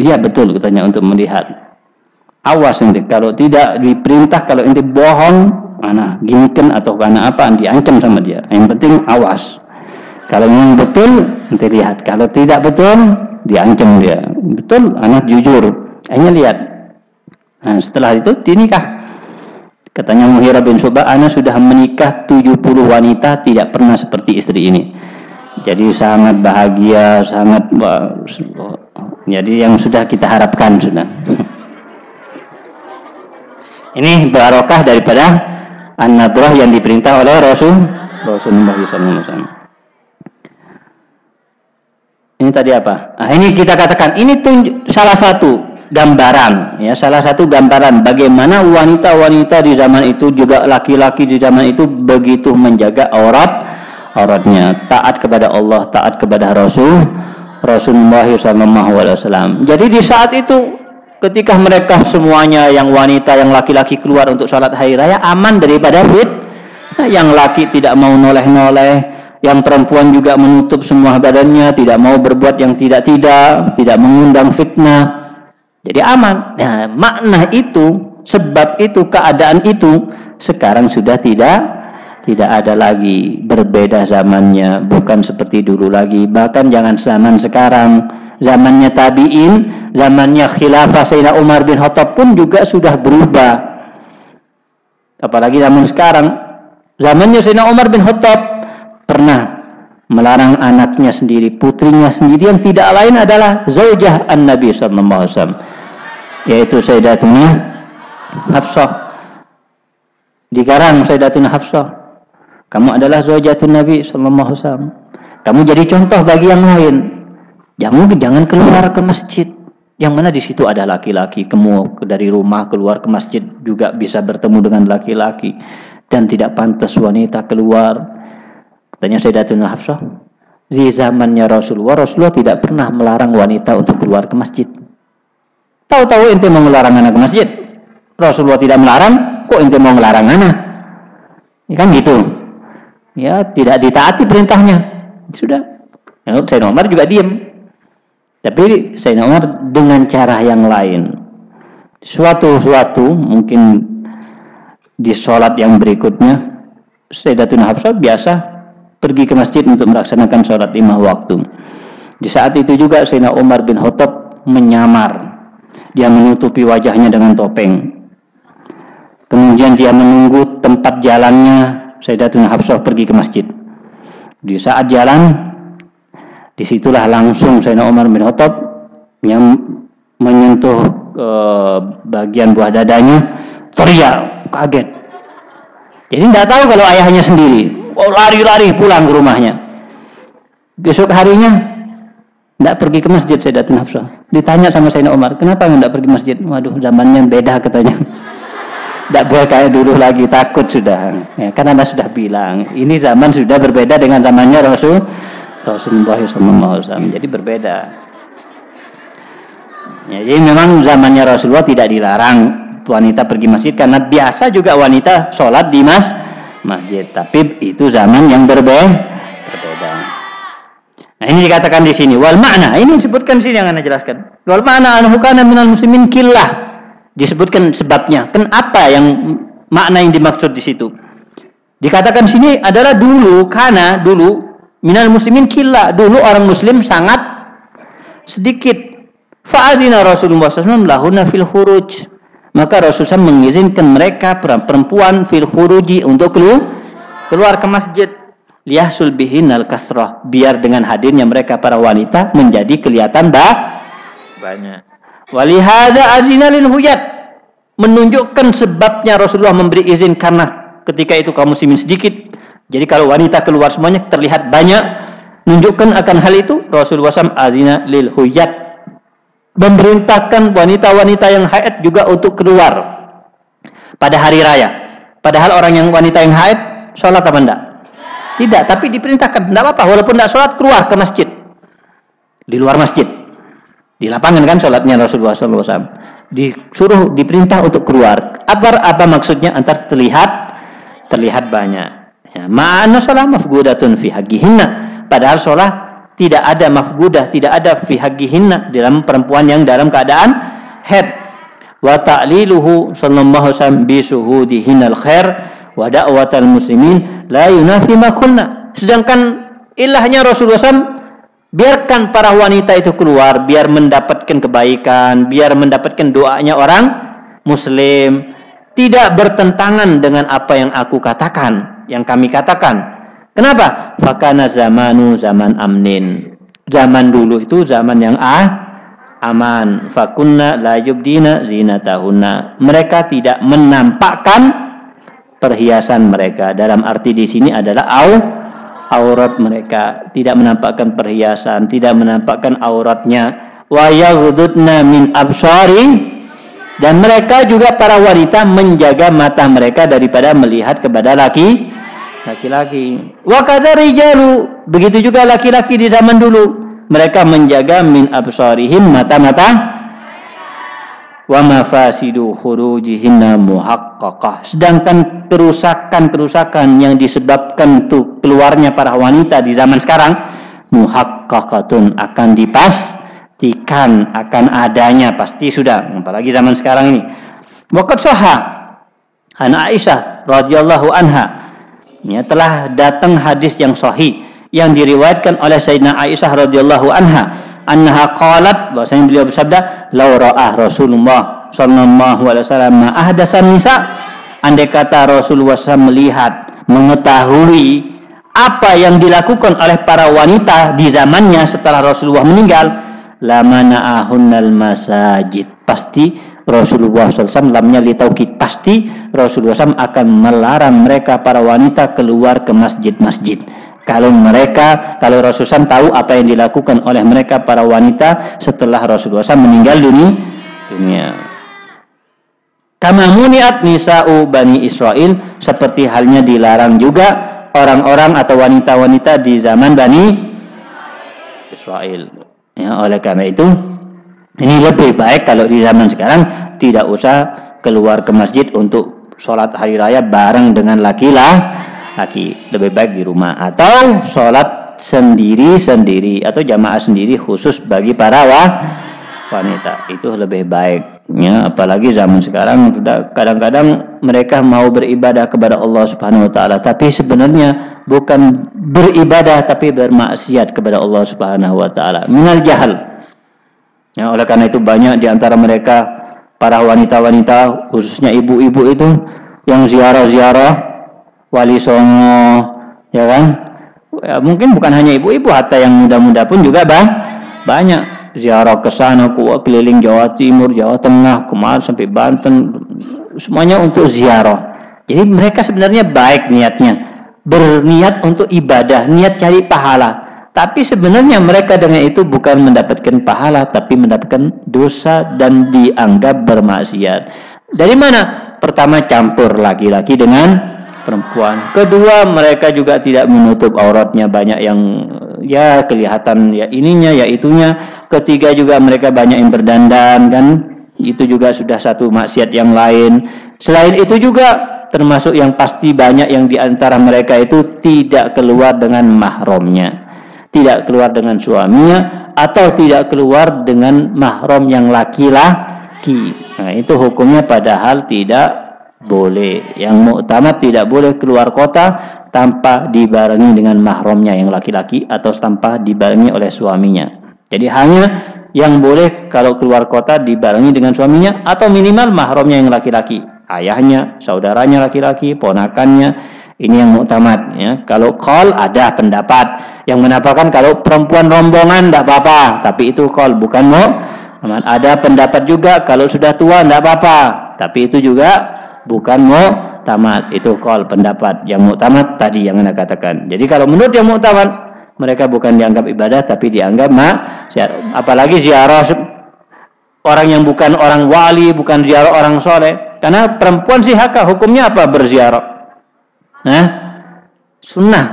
Iya betul katanya untuk melihat. Awas nanti kalau tidak diperintah kalau nanti bohong mana ginikan atau karena apa diancam sama dia. Yang penting awas. Kalau yang betul nanti lihat. Kalau tidak betul diancam dia. Betul anak jujur. Hanya lihat. Nah, setelah itu dinikah. Katanya Muhira bin Subah anak sudah menikah 70 wanita tidak pernah seperti istri ini. Jadi sangat bahagia sangat jadi yang sudah kita harapkan sudah ini barokah daripada an-nadrah yang diperintah oleh Rasul Rasulullah SAW. Ini tadi apa? Nah, ini kita katakan ini salah satu gambaran ya salah satu gambaran bagaimana wanita-wanita di zaman itu juga laki-laki di zaman itu begitu menjaga aurat auratnya taat kepada Allah taat kepada Rasul Rasulullah SAW. Jadi di saat itu ketika mereka semuanya yang wanita yang laki-laki keluar untuk sholat hari raya aman daripada fit. Yang laki tidak mau noleh-noleh yang perempuan juga menutup semua badannya tidak mau berbuat yang tidak-tidak tidak mengundang fitnah. Jadi aman. Nah, makna itu sebab itu keadaan itu sekarang sudah tidak tidak ada lagi berbeda zamannya bukan seperti dulu lagi. Bahkan jangan zaman sekarang. Zamannya tabi'in, zamannya khilafah Sayyidina Umar bin Khattab pun juga sudah berubah. Apalagi zaman sekarang, zamannya Sayyidina Umar bin Khattab pernah melarang anaknya sendiri, putrinya sendiri. Yang tidak lain adalah zaujah an-Nabi sallallahu alaihi yaitu Sayyidatuna Hafsah. Dikarang Sayyidatuna Hafsah, kamu adalah zaujatun Nabi sallallahu alaihi wasallam. Kamu jadi contoh bagi yang lain. Mungkin jangan keluar ke masjid. Yang mana di situ ada laki-laki, kamu dari rumah keluar ke masjid juga bisa bertemu dengan laki-laki dan tidak pantas wanita keluar. Katanya Sayyidatuna Hafsah, di zamannya Rasulullah, Rasulullah tidak pernah melarang wanita untuk keluar ke masjid. Tahu-tahu ente mau melarang anak ke masjid. Rasulullah tidak melarang, kok ente mau melarang anak? Ya kan gitu. Ya, tidak ditaati perintahnya. Sudah. Ya, saya nomor juga diam. Tapi Sayyidina Umar dengan cara yang lain. Suatu-suatu mungkin di sholat yang berikutnya Sayyidatuna Hafsah biasa pergi ke masjid untuk melaksanakan sholat lima waktu. Di saat itu juga Sayyidina Umar bin Khattab menyamar. Dia menutupi wajahnya dengan topeng. Kemudian dia menunggu tempat jalannya Sayyidatuna Hafsah pergi ke masjid. Di saat jalan di situlah langsung Sayyidina Umar bin Khattab yang menyentuh e, bagian buah dadanya teriak kaget. Jadi tidak tahu kalau ayahnya sendiri. Oh lari-lari pulang ke rumahnya. Besok harinya tidak pergi ke masjid Sayyidatin Hafsah. Ditanya sama Sayyidina Umar kenapa tidak pergi masjid? Waduh zamannya beda katanya tidak boleh kayak dulu lagi takut sudah ya, kan anda sudah bilang ini zaman sudah berbeda dengan zamannya Rasul Rasulullah SAW. Jadi berbeda. Ya, jadi memang zamannya Rasulullah tidak dilarang wanita pergi masjid karena biasa juga wanita sholat di mas masjid. Tapi itu zaman yang berbeda. berbeda. Nah ini dikatakan di sini wal makna ini disebutkan di sini yang anda jelaskan. Wal makna anhu kana minal muslimin killah disebutkan sebabnya. Kenapa yang makna yang dimaksud di situ? Dikatakan sini adalah dulu karena dulu minal muslimin killa dulu orang muslim sangat sedikit Fa'adina Rasulullah SAW lahuna fil khuruj. Maka Rasulullah mengizinkan mereka perempuan fil khuruji untuk keluar, keluar ke masjid. Liyahsul bihin al kasrah. Biar dengan hadirnya mereka para wanita menjadi kelihatan bah banyak. Walihada azina lil huyat. Menunjukkan sebabnya Rasulullah memberi izin karena ketika itu kaum muslimin sedikit. Jadi kalau wanita keluar semuanya terlihat banyak. Menunjukkan akan hal itu Rasulullah SAW azina lil huyat memerintahkan wanita-wanita yang haid juga untuk keluar pada hari raya. Padahal orang yang wanita yang haid sholat apa enggak? Tidak, tapi diperintahkan. Enggak apa-apa, walaupun enggak sholat keluar ke masjid. Di luar masjid. Di lapangan kan sholatnya Rasulullah SAW. Disuruh, diperintah untuk keluar. Apa, apa maksudnya? Antar terlihat, terlihat banyak. Ya, Ma'ana sholat mafgudatun fi hagihinna. Padahal sholat tidak ada mafgudah, tidak ada fi dalam perempuan yang dalam keadaan head. Wa ta'liluhu sallallahu alaihi wasallam suhudihinal khair wa da'watal muslimin la yunafi ma. Sedangkan ilahnya Rasulullah SAW biarkan para wanita itu keluar biar mendapatkan kebaikan, biar mendapatkan doanya orang muslim, tidak bertentangan dengan apa yang aku katakan, yang kami katakan. Kenapa? Fakana zamanu zaman amnin. Zaman dulu itu zaman yang ah, aman. Fakunna la yubdina zinatahunna. Mereka tidak menampakkan perhiasan mereka. Dalam arti di sini adalah au aurat mereka. Tidak menampakkan perhiasan, tidak menampakkan auratnya. Wa yaghdudna min absari dan mereka juga para wanita menjaga mata mereka daripada melihat kepada laki laki-laki. Wa rijalu, begitu juga laki-laki di zaman dulu. Mereka menjaga min absarihim mata-mata wa mafasidu khurujihinna muhaqqaqah. Sedangkan kerusakan-kerusakan yang disebabkan tuh keluarnya para wanita di zaman sekarang muhaqqaqatun akan dipastikan akan adanya pasti sudah apalagi zaman sekarang ini. Waqad sahha an Aisyah radhiyallahu anha ya, telah datang hadis yang sahih yang diriwayatkan oleh Sayyidina Aisyah radhiyallahu anha annaha qalat bahwasanya beliau bersabda lau ra'ah Rasulullah sallallahu alaihi wasallam ahdasan nisa. Andai kata Rasulullah SAW melihat mengetahui apa yang dilakukan oleh para wanita di zamannya setelah Rasulullah meninggal lamana ahunnal masajid pasti Rasulullah SAW lamnya litaukid pasti Rasulullah SAW akan melarang mereka para wanita keluar ke masjid-masjid kalau mereka kalau Rasulullah tahu apa yang dilakukan oleh mereka para wanita setelah Rasulullah SAW meninggal dunia. Dunia. Kama muniat nisa'u bani Israel seperti halnya dilarang juga orang-orang atau wanita-wanita di zaman bani Israel. Ya oleh karena itu ini lebih baik kalau di zaman sekarang tidak usah keluar ke masjid untuk sholat hari raya bareng dengan laki-laki. Lebih baik di rumah atau sholat sendiri-sendiri atau jamaah sendiri khusus bagi para wanita. Itu lebih baik. Ya, apalagi zaman sekarang sudah kadang-kadang mereka mau beribadah kepada Allah Subhanahu wa taala tapi sebenarnya bukan beribadah tapi bermaksiat kepada Allah Subhanahu wa taala. Minal jahal Ya, oleh karena itu banyak di antara mereka para wanita-wanita khususnya ibu-ibu itu yang ziarah-ziarah wali songo ya kan? Ya, mungkin bukan hanya ibu-ibu hatta yang muda-muda pun juga bang banyak. Ziarah ke sana keliling Jawa Timur Jawa Tengah kemarin sampai Banten semuanya untuk ziarah. Jadi mereka sebenarnya baik niatnya. Berniat untuk ibadah niat cari pahala. Tapi sebenarnya mereka dengan itu bukan mendapatkan pahala, tapi mendapatkan dosa dan dianggap bermaksiat. Dari mana? Pertama campur laki-laki dengan perempuan. Kedua mereka juga tidak menutup auratnya banyak yang ya kelihatan ya ininya ya itunya. Ketiga juga mereka banyak yang berdandan kan. Itu juga sudah satu maksiat yang lain. Selain itu juga termasuk yang pasti banyak yang di antara mereka itu tidak keluar dengan mahramnya. Tidak keluar dengan suaminya atau tidak keluar dengan mahram yang laki-laki. Nah, itu hukumnya padahal tidak boleh. Yang muktamad tidak boleh keluar kota tanpa dibarengi dengan mahramnya yang laki-laki atau tanpa dibarengi oleh suaminya. Jadi hanya yang boleh kalau keluar kota dibarengi dengan suaminya atau minimal mahramnya yang laki-laki, ayahnya, saudaranya laki-laki, ponakannya. Ini yang muktamad ya. Kalau call ada pendapat yang menapakan kalau perempuan rombongan tidak apa-apa, tapi itu call bukan mau. Ada pendapat juga kalau sudah tua tidak apa-apa, tapi itu juga bukan mau tamat itu call pendapat yang muktamad tadi yang anda katakan. Jadi kalau menurut yang muktamad mereka bukan dianggap ibadah tapi dianggap maksiat. Apalagi ziarah orang yang bukan orang wali, bukan ziarah orang soleh. Karena perempuan sih hak hukumnya apa berziarah? Nah, sunnah.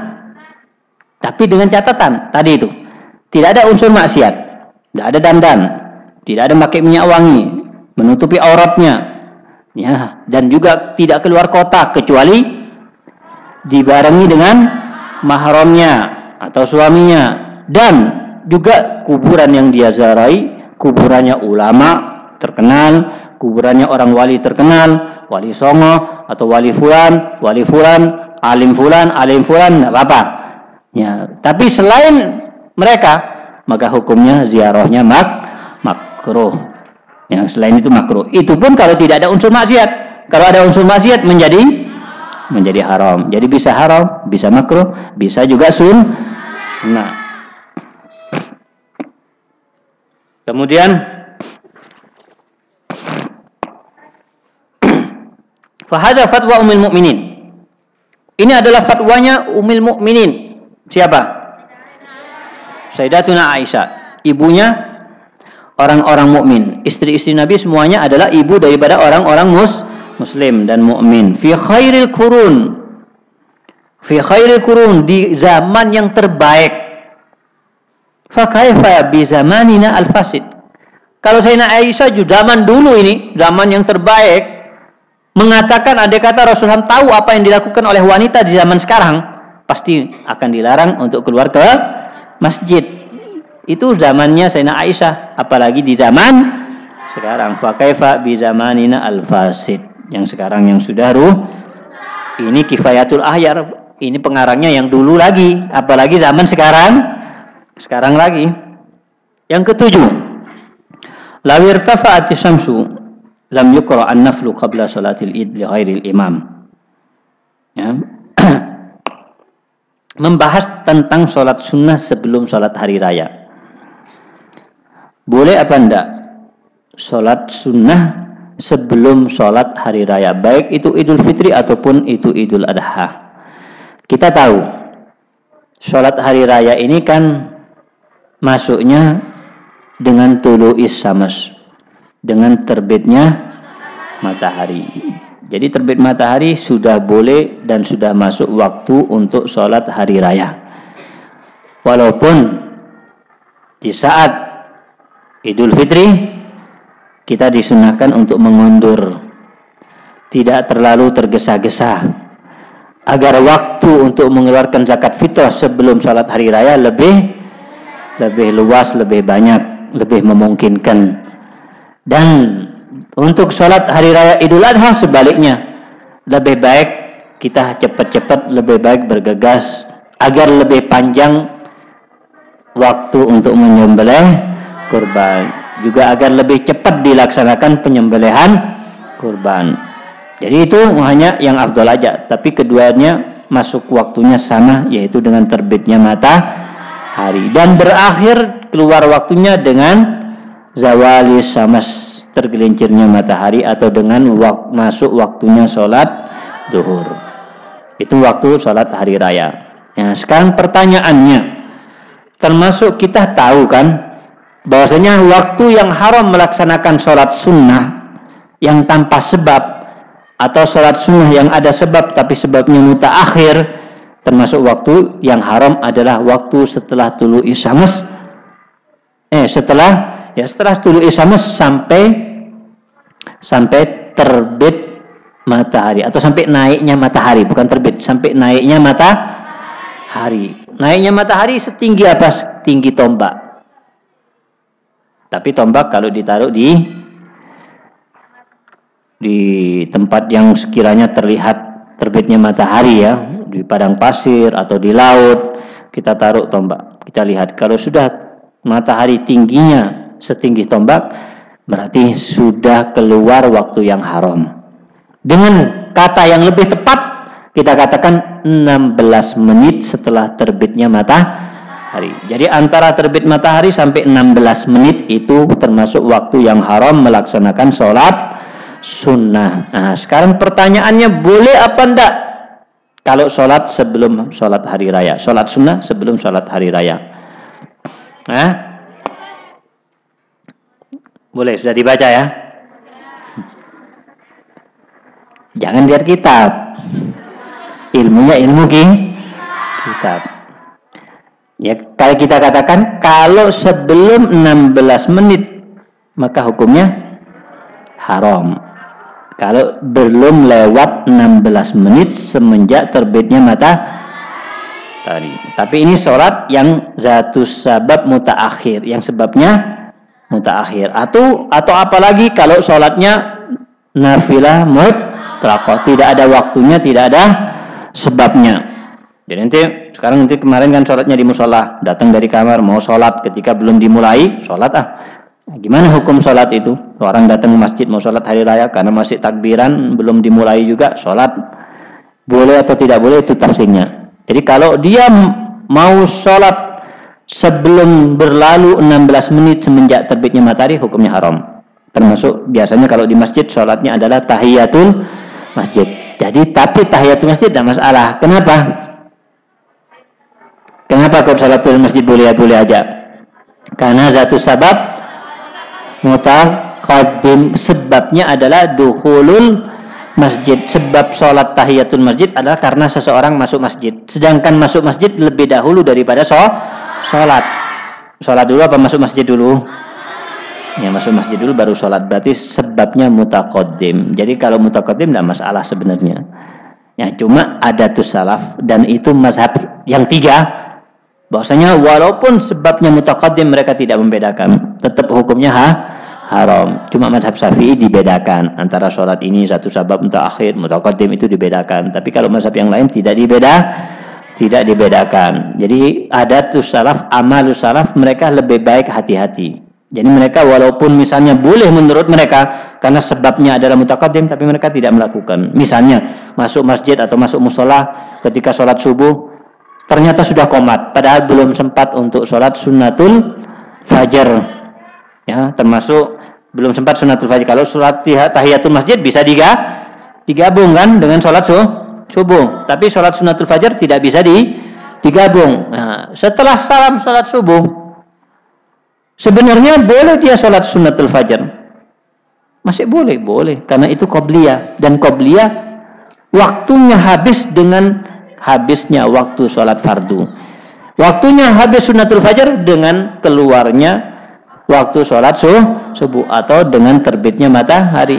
Tapi dengan catatan tadi itu tidak ada unsur maksiat, tidak ada dandan, tidak ada pakai minyak wangi, menutupi auratnya, ya, dan juga tidak keluar kota kecuali dibarengi dengan mahramnya atau suaminya. Dan juga kuburan yang dia zarai kuburannya ulama terkenal kuburannya orang wali terkenal wali songo atau wali fulan wali fulan alim fulan alim fulan tidak apa-apa. Ya tapi selain mereka maka hukumnya ziarahnya mak makruh yang selain itu makruh itu pun kalau tidak ada unsur maksiat kalau ada unsur maksiat menjadi menjadi haram. Jadi bisa haram, bisa makruh, bisa juga sun sunnah. Kemudian Fahada fatwa umil mukminin. Ini adalah fatwanya umil mukminin. Siapa? Sayyidatuna Aisyah. Ibunya orang-orang mukmin. Istri-istri Nabi semuanya adalah ibu daripada orang-orang mus muslim dan mukmin. Fi khairil kurun. Fi khairil kurun di zaman yang terbaik. Fa kaifa bi zamanina al fasid kalau Sayyidina Aisyah zaman dulu ini zaman yang terbaik mengatakan ada kata Rasulullah tahu apa yang dilakukan oleh wanita di zaman sekarang pasti akan dilarang untuk keluar ke masjid itu zamannya Sayyidina Aisyah apalagi di zaman sekarang. Fa kaifa bi zamanina al fasid yang sekarang yang sudah ruh. Ini kifayatul ahyar. Ini pengarangnya yang dulu lagi apalagi zaman sekarang. Sekarang lagi. Yang ketujuh lawir tafa'ati syamsu lam yukra an-naflu qabla salatil id li ghairil imam. Ya. Membahas tentang sholat sunnah sebelum sholat hari raya boleh apa enggak? Sholat sunnah sebelum sholat hari raya. Baik itu idul fitri ataupun itu idul adha. Kita tahu sholat hari raya ini kan masuknya dengan tulu isamas dengan terbitnya matahari. Jadi terbit matahari sudah boleh dan sudah masuk waktu untuk sholat hari raya. Walaupun di saat idul fitri kita disunahkan untuk mengundur. Tidak terlalu tergesa-gesa. Agar waktu untuk mengeluarkan zakat fitrah sebelum sholat hari raya lebih lebih luas, lebih banyak, lebih memungkinkan. Dan untuk sholat hari raya idul adha sebaliknya lebih baik kita cepat-cepat lebih baik bergegas agar lebih panjang waktu untuk menyembelih kurban juga agar lebih cepat dilaksanakan penyembelihan kurban. Jadi itu hanya yang afdol aja, tapi keduanya masuk waktunya sama yaitu dengan terbitnya matahari dan berakhir keluar waktunya dengan zawali sama tergelincirnya matahari atau dengan wak masuk waktunya sholat duhur. Itu waktu sholat hari raya. Ya, sekarang pertanyaannya, termasuk kita tahu kan bahwasanya waktu yang haram melaksanakan sholat sunnah yang tanpa sebab atau sholat sunnah yang ada sebab tapi sebabnya muta akhir termasuk waktu yang haram adalah waktu setelah tulu isamus eh setelah ya setelah tulu isyamus sampai sampai terbit matahari atau sampai naiknya matahari bukan terbit sampai naiknya matahari naiknya matahari setinggi apa tinggi tombak tapi tombak kalau ditaruh di di tempat yang sekiranya terlihat terbitnya matahari ya di padang pasir atau di laut kita taruh tombak. Kita lihat kalau sudah matahari tingginya setinggi tombak berarti sudah keluar waktu yang haram. Dengan kata yang lebih tepat kita katakan 16 menit setelah terbitnya matahari jadi antara terbit matahari sampai 16 menit itu termasuk waktu yang haram melaksanakan sholat sunnah. Nah, sekarang pertanyaannya boleh apa enggak kalau sholat sebelum sholat hari raya? Sholat sunnah sebelum sholat hari raya. Hah? Boleh, sudah dibaca ya? Jangan lihat kitab. Ilmunya ilmu ki kitab. Ya, kalau kita katakan kalau sebelum 16 menit maka hukumnya haram kalau belum lewat 16 menit semenjak terbitnya matahari. Tapi ini sholat yang zatus sabab mutaakhir, yang sebabnya mutaakhir. Atau atau apalagi kalau sholatnya nafilah mutlaqah, tidak ada waktunya, tidak ada sebabnya. Jadi nanti sekarang nanti kemarin kan sholatnya di musola, datang dari kamar mau sholat ketika belum dimulai sholat ah Nah, gimana hukum sholat itu? Orang datang masjid mau sholat hari raya karena masih takbiran belum dimulai juga sholat boleh atau tidak boleh itu tafsirnya. Jadi kalau dia mau sholat sebelum berlalu 16 menit semenjak terbitnya matahari hukumnya haram. Termasuk biasanya kalau di masjid sholatnya adalah tahiyatul masjid. Jadi tapi tahiyatul masjid tidak masalah. Kenapa? Kenapa kalau sholatul masjid boleh boleh aja? Karena satu sabab mutaqaddim. Sebabnya adalah duhulul masjid. Sebab sholat tahiyatul masjid adalah karena seseorang masuk masjid. Sedangkan masuk masjid lebih dahulu daripada sholat. Sholat dulu apa masuk masjid dulu? Ya masuk masjid dulu baru sholat. Berarti sebabnya mutaqaddim. Jadi kalau mutaqaddim tidak masalah sebenarnya. Ya cuma ada tuh salaf dan itu mazhab yang tiga bahwasanya walaupun sebabnya mutaqaddim mereka tidak membedakan tetap hukumnya ha haram. Cuma madhab syafi'i dibedakan antara sholat ini satu sabab mutaakhir mutaqaddim itu dibedakan. Tapi kalau mazhab yang lain tidak dibeda tidak dibedakan. Jadi ada tuh salaf amalus salaf mereka lebih baik hati-hati. Jadi mereka walaupun misalnya boleh menurut mereka karena sebabnya adalah mutaqaddim tapi mereka tidak melakukan. Misalnya masuk masjid atau masuk musola ketika sholat subuh ternyata sudah komat padahal belum sempat untuk sholat sunnatul fajar. Ya termasuk belum sempat sunnatul fajar. Kalau sholat tahiyatul masjid bisa diga, digabung kan dengan sholat su, subuh. Tapi sholat sunnatul fajar tidak bisa di, digabung. Nah, setelah salam sholat subuh sebenarnya boleh dia sholat sunnatul fajar. Masih boleh boleh. Karena itu qobliyah. Dan qobliyah waktunya habis dengan habisnya waktu sholat fardu. Waktunya habis sunnatul fajar dengan keluarnya waktu sholat subuh atau dengan terbitnya matahari.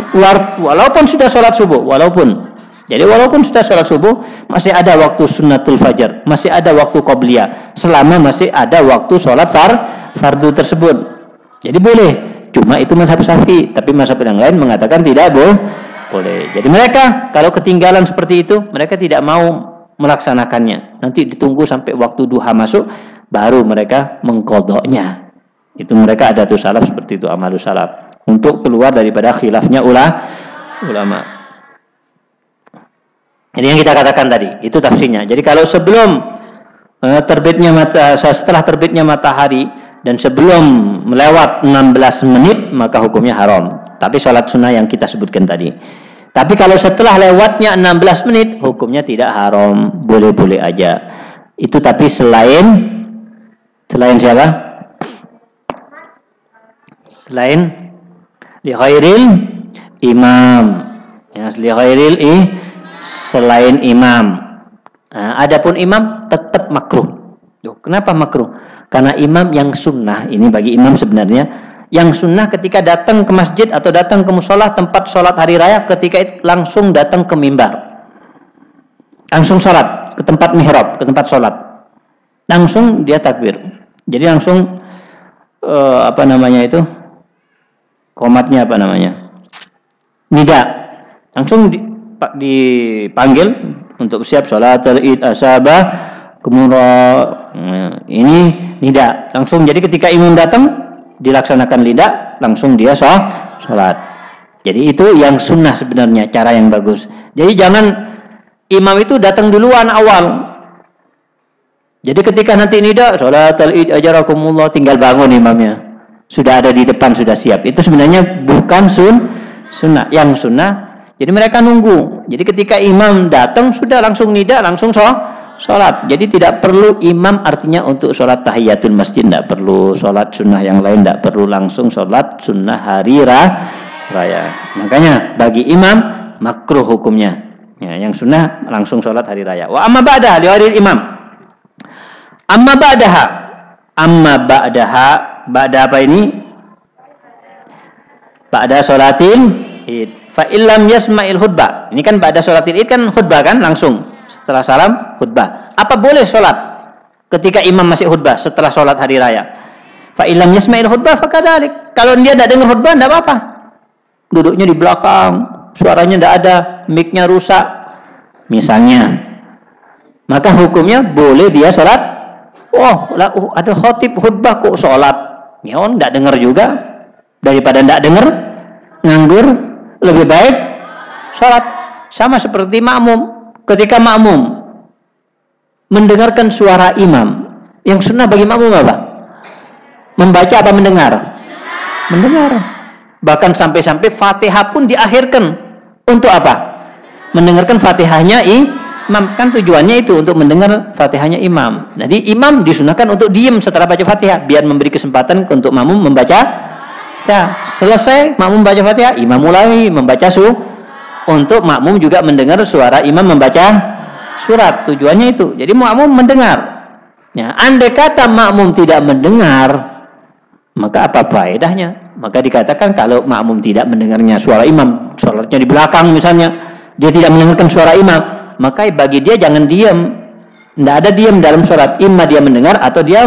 Walaupun sudah sholat subuh, walaupun. Jadi walaupun sudah sholat subuh, masih ada waktu sunnatul fajar, masih ada waktu qobliyah, selama masih ada waktu sholat far, fardu tersebut. Jadi boleh, cuma itu mazhab syafi'i, tapi mazhab yang lain mengatakan tidak boleh. Jadi mereka kalau ketinggalan seperti itu, mereka tidak mau melaksanakannya. Nanti ditunggu sampai waktu duha masuk, baru mereka mengkodoknya. Itu mereka ada tuh salaf seperti itu amalus salaf untuk keluar daripada khilafnya ulah ulama. Jadi yang kita katakan tadi itu tafsirnya. Jadi kalau sebelum uh, terbitnya mata setelah terbitnya matahari dan sebelum melewat 16 menit maka hukumnya haram. Tapi sholat sunnah yang kita sebutkan tadi. Tapi kalau setelah lewatnya 16 menit, hukumnya tidak haram, boleh-boleh aja. Itu tapi selain selain siapa? Selain li imam. Ya, li khairil i selain imam. Nah, adapun imam tetap makruh. Loh, kenapa makruh? Karena imam yang sunnah ini bagi imam sebenarnya yang sunnah ketika datang ke masjid atau datang ke musola tempat sholat hari raya ketika itu langsung datang ke mimbar. Langsung sholat ke tempat mihrab ke tempat sholat. Langsung dia takbir. Jadi langsung uh, apa namanya itu? Komatnya apa namanya? Nida. Langsung dipanggil untuk siap sholat id asabah kemudian nah, ini nida. Langsung jadi ketika imam datang dilaksanakan lidah langsung dia sholat. Jadi itu yang sunnah sebenarnya cara yang bagus. Jadi jangan imam itu datang duluan awal. Jadi ketika nanti nida sholat al-id ajarakumullah tinggal bangun imamnya. Sudah ada di depan sudah siap. Itu sebenarnya bukan sun sunnah. Yang sunnah jadi mereka nunggu. Jadi ketika imam datang sudah langsung nida langsung sholat sholat. Jadi tidak perlu imam artinya untuk sholat tahiyatul masjid tidak perlu sholat sunnah yang lain tidak perlu langsung sholat sunnah hari raya. Makanya bagi imam makruh hukumnya. Ya, yang sunnah langsung sholat hari raya. Wa amma ba'daha liwaril imam. Amma ba'daha. Amma ba'daha. Ba'da apa ini? Ba'da sholatin id. Fa illam yasma'il khutbah. Ini kan ba'da sholatin id kan khutbah kan langsung setelah salam khutbah. Apa boleh sholat ketika imam masih khutbah setelah sholat hari raya? Fa ilam yasma'il khutbah fakadalik. Kalau dia tidak dengar khutbah tidak apa-apa. Duduknya di belakang, suaranya tidak ada, mic-nya rusak. Misalnya. Maka hukumnya boleh dia sholat. Oh, uh, ada khotib khutbah kok sholat. Ya, tidak dengar juga. Daripada tidak dengar, nganggur, lebih baik sholat. Sama seperti makmum ketika makmum mendengarkan suara imam, yang sunnah bagi makmum apa? Membaca apa mendengar? Mendengar. Bahkan sampai-sampai Fatihah pun diakhirkan. Untuk apa? Mendengarkan Fatihahnya imam. Kan tujuannya itu untuk mendengar Fatihahnya imam. Jadi imam disunahkan untuk diam setelah baca Fatihah biar memberi kesempatan untuk makmum membaca ya selesai makmum baca Fatihah imam mulai membaca su untuk makmum juga mendengar suara imam membaca surat. Tujuannya itu. Jadi makmum mendengar. Ya, andai kata makmum tidak mendengar, maka apa faedahnya? Maka dikatakan kalau makmum tidak mendengarnya suara imam, sholatnya di belakang misalnya, dia tidak mendengarkan suara imam, maka bagi dia jangan diam. Tidak ada diam dalam sholat. Imam dia mendengar atau dia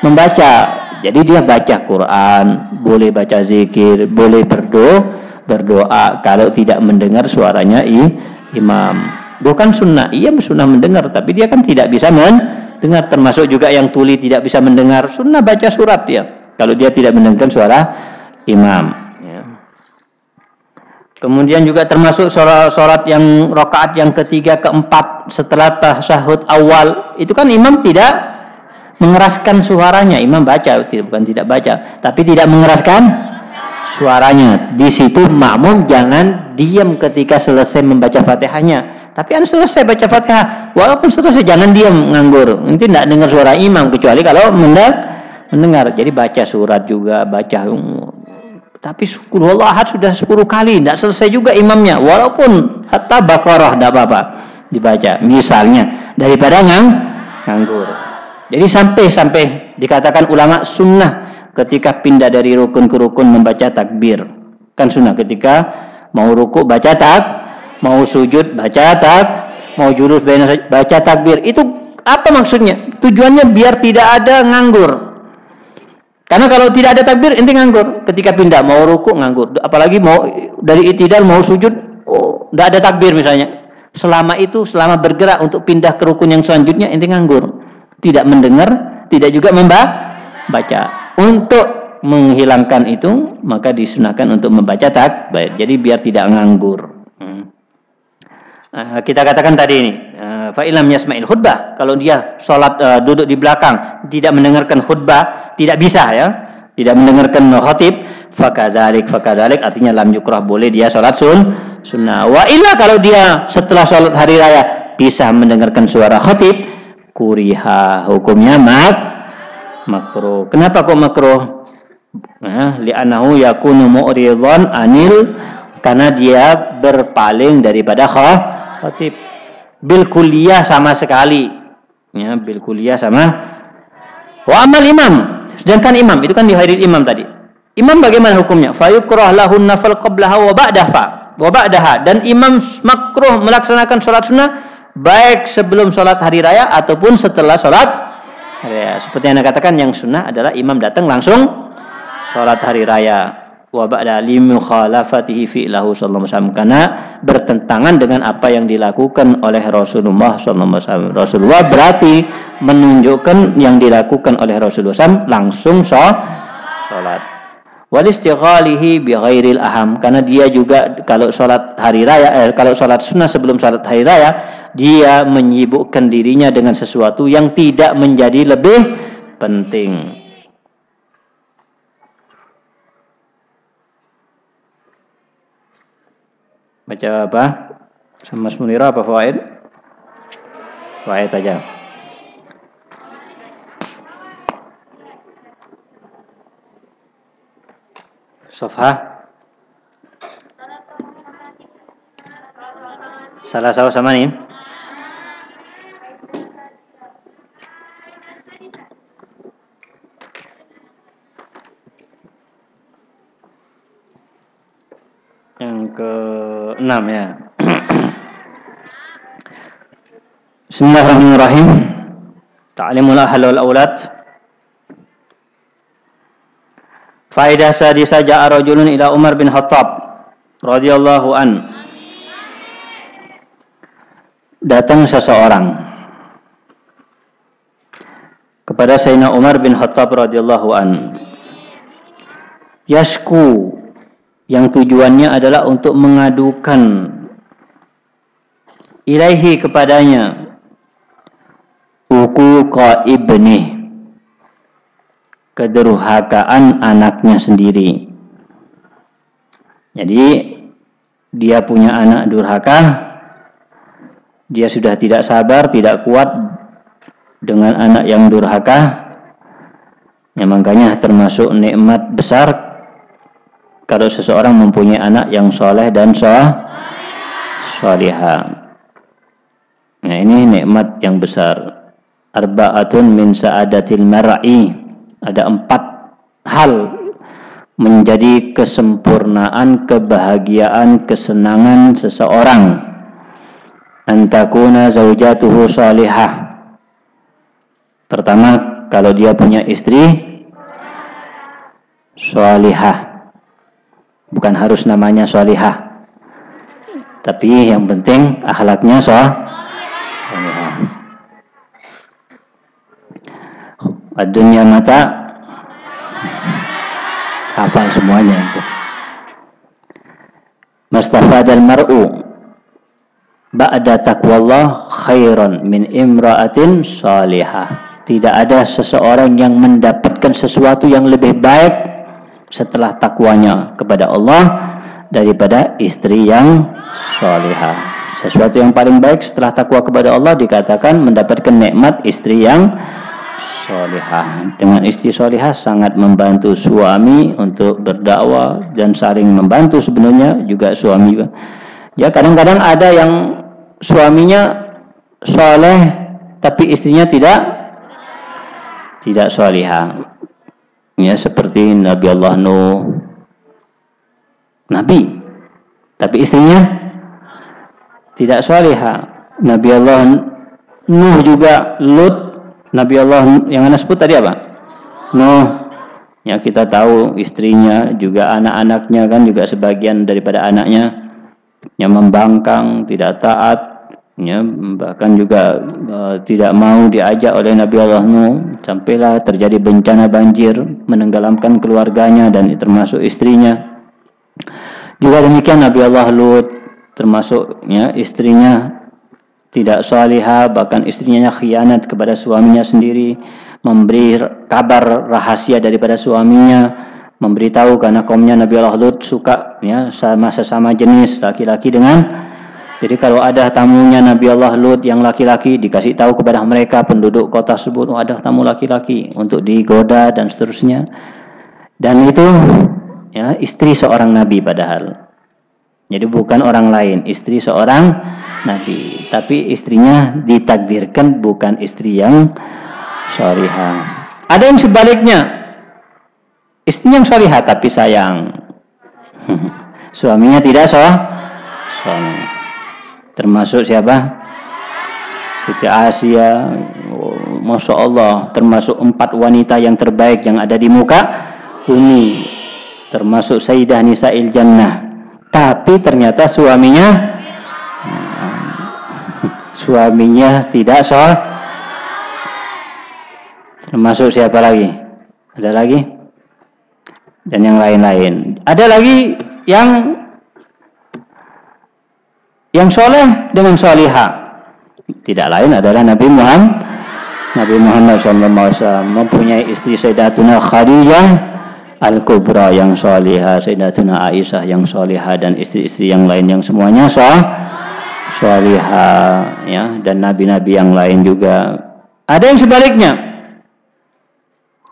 membaca. Jadi dia baca Quran, boleh baca zikir, boleh berdoa, berdoa kalau tidak mendengar suaranya i, imam. Bukan sunnah, iya sunnah mendengar, tapi dia kan tidak bisa mendengar. Termasuk juga yang tuli tidak bisa mendengar sunnah baca surat ya. Kalau dia tidak mendengar suara imam. Ya. Kemudian juga termasuk sholat, yang rokaat yang ketiga keempat setelah tasyahud awal itu kan imam tidak mengeraskan suaranya. Imam baca, bukan tidak baca, tapi tidak mengeraskan suaranya. Di situ makmum jangan diam ketika selesai membaca Fatihahnya. Tapi anda selesai baca Fatihah, walaupun selesai jangan diam nganggur. Nanti tidak dengar suara imam kecuali kalau mendengar. Jadi baca surat juga, baca tapi Allah ahad sudah 10 kali tidak selesai juga imamnya walaupun hatta Baqarah tidak apa-apa dibaca misalnya daripada ngang nganggur jadi sampai sampai dikatakan ulama sunnah ketika pindah dari rukun ke rukun membaca takbir. Kan sunnah ketika mau ruku baca tak, mau sujud baca tak, mau jurus baca takbir. Itu apa maksudnya? Tujuannya biar tidak ada nganggur. Karena kalau tidak ada takbir, inti nganggur. Ketika pindah mau ruku nganggur. Apalagi mau dari itidal mau sujud, oh, tidak ada takbir misalnya. Selama itu, selama bergerak untuk pindah ke rukun yang selanjutnya, inti nganggur. Tidak mendengar, tidak juga membaca. Untuk menghilangkan itu maka disunahkan untuk membaca takbir. Jadi biar tidak nganggur. Hmm. Uh, kita katakan tadi ini, uh, fa'ilam yasma'il khutbah. Kalau dia sholat uh, duduk di belakang, tidak mendengarkan khutbah, tidak bisa ya, tidak mendengarkan khotib, fakadalik fakadalik artinya lam yukrah boleh dia sholat sun sunnah. Wa kalau dia setelah sholat hari raya bisa mendengarkan suara khotib, kuriha hukumnya mak makruh. Kenapa kok makruh? Nah, li'anahu yakunu mu'ridhan anil karena dia berpaling daripada khatib. Bil kuliah sama sekali. Ya, bil kuliah sama Wa amal imam, sedangkan imam itu kan di hari imam tadi. Imam bagaimana hukumnya? Fayukrah lahun nafal qablaha wa ba'daha wa ba'daha dan imam makruh melaksanakan sholat sunnah baik sebelum sholat hari raya ataupun setelah sholat raya. Seperti yang anda katakan yang sunnah adalah imam datang langsung sholat hari raya wa ba'da limukhalafatihi fi'lahu sallallahu alaihi wasallam karena bertentangan dengan apa yang dilakukan oleh Rasulullah sallallahu alaihi wasallam. Rasulullah berarti menunjukkan yang dilakukan oleh Rasulullah SAW langsung sholat. Wal istighalihi bi ghairil aham karena dia juga kalau sholat hari raya eh, kalau sholat sunnah sebelum sholat hari raya dia menyibukkan dirinya dengan sesuatu yang tidak menjadi lebih penting. Baca apa? Sama Munira apa Fawaid? Fawaid aja. Sofha. Salah satu sama nih. enam ya. Bismillahirrahmanirrahim. Ta'limul ahli wal aulad. Faidah sadisa ja'a rajulun ila Umar bin Khattab radhiyallahu an. Datang seseorang kepada Sayyidina Umar bin Khattab radhiyallahu an. Yasku yang tujuannya adalah untuk mengadukan ilaihi kepadanya uquqa ibni kederhakaan anaknya sendiri jadi dia punya anak durhaka dia sudah tidak sabar tidak kuat dengan anak yang durhaka ya makanya termasuk nikmat besar kalau seseorang mempunyai anak yang soleh dan soh, solihah. Nah ini nikmat yang besar. Arba'atun min sa'adatil mar'i. Ada empat hal menjadi kesempurnaan, kebahagiaan, kesenangan seseorang. Antakuna zaujatuhu salihah. Pertama, kalau dia punya istri salihah bukan harus namanya solihah tapi yang penting akhlaknya soh dunia mata. Hafal semuanya. Itu mastafadal mar'u. Ba'da taqwallah khairan min imra'atin salihah. Tidak ada seseorang yang mendapatkan sesuatu yang lebih baik setelah takwanya kepada Allah daripada istri yang solihah. Sesuatu yang paling baik setelah takwa kepada Allah dikatakan mendapatkan nikmat istri yang solihah. Dengan istri solihah sangat membantu suami untuk berdakwah dan saling membantu sebenarnya juga suami. Ya kadang-kadang ada yang suaminya soleh tapi istrinya tidak tidak solihah ya seperti Nabi Allah Nuh Nabi tapi istrinya tidak salihah Nabi Allah Nuh juga Lut Nabi Allah yang anda sebut tadi apa? Nuh. Ya kita tahu istrinya juga anak-anaknya kan juga sebagian daripada anaknya yang membangkang tidak taat ya bahkan juga uh, tidak mau diajak oleh Nabi Allah Nuh. Sampailah terjadi bencana banjir menenggelamkan keluarganya dan termasuk istrinya. Juga demikian Nabi Allah Lut termasuk ya istrinya tidak salihah bahkan istrinya khianat kepada suaminya sendiri memberi kabar rahasia daripada suaminya memberitahu karena kaumnya Nabi Allah Lut suka ya sama sesama jenis laki-laki dengan jadi kalau ada tamunya Nabi Allah Lut yang laki-laki dikasih tahu kepada mereka penduduk kota tersebut oh, ada tamu laki-laki untuk digoda dan seterusnya. Dan itu ya istri seorang nabi padahal. Jadi bukan orang lain, istri seorang nabi. Tapi istrinya ditakdirkan bukan istri yang syarihah. Ada yang sebaliknya. Istrinya yang solihah tapi sayang. Suaminya tidak so. Suami. Termasuk siapa? Siti Asia, oh, Masya Allah, termasuk empat wanita yang terbaik yang ada di muka bumi, termasuk Sayyidah Nisa'il Jannah. Tapi ternyata suaminya, suaminya tidak so. Termasuk siapa lagi? Ada lagi? Dan yang lain-lain. Ada lagi yang yang soleh dengan solihah tidak lain adalah Nabi Muhammad Nabi Muhammad SAW mempunyai istri Sayyidatuna Khadijah Al-Kubra yang solihah Sayyidatuna Aisyah yang solihah dan istri-istri yang lain yang semuanya soh solihah ya dan nabi-nabi yang lain juga. Ada yang sebaliknya.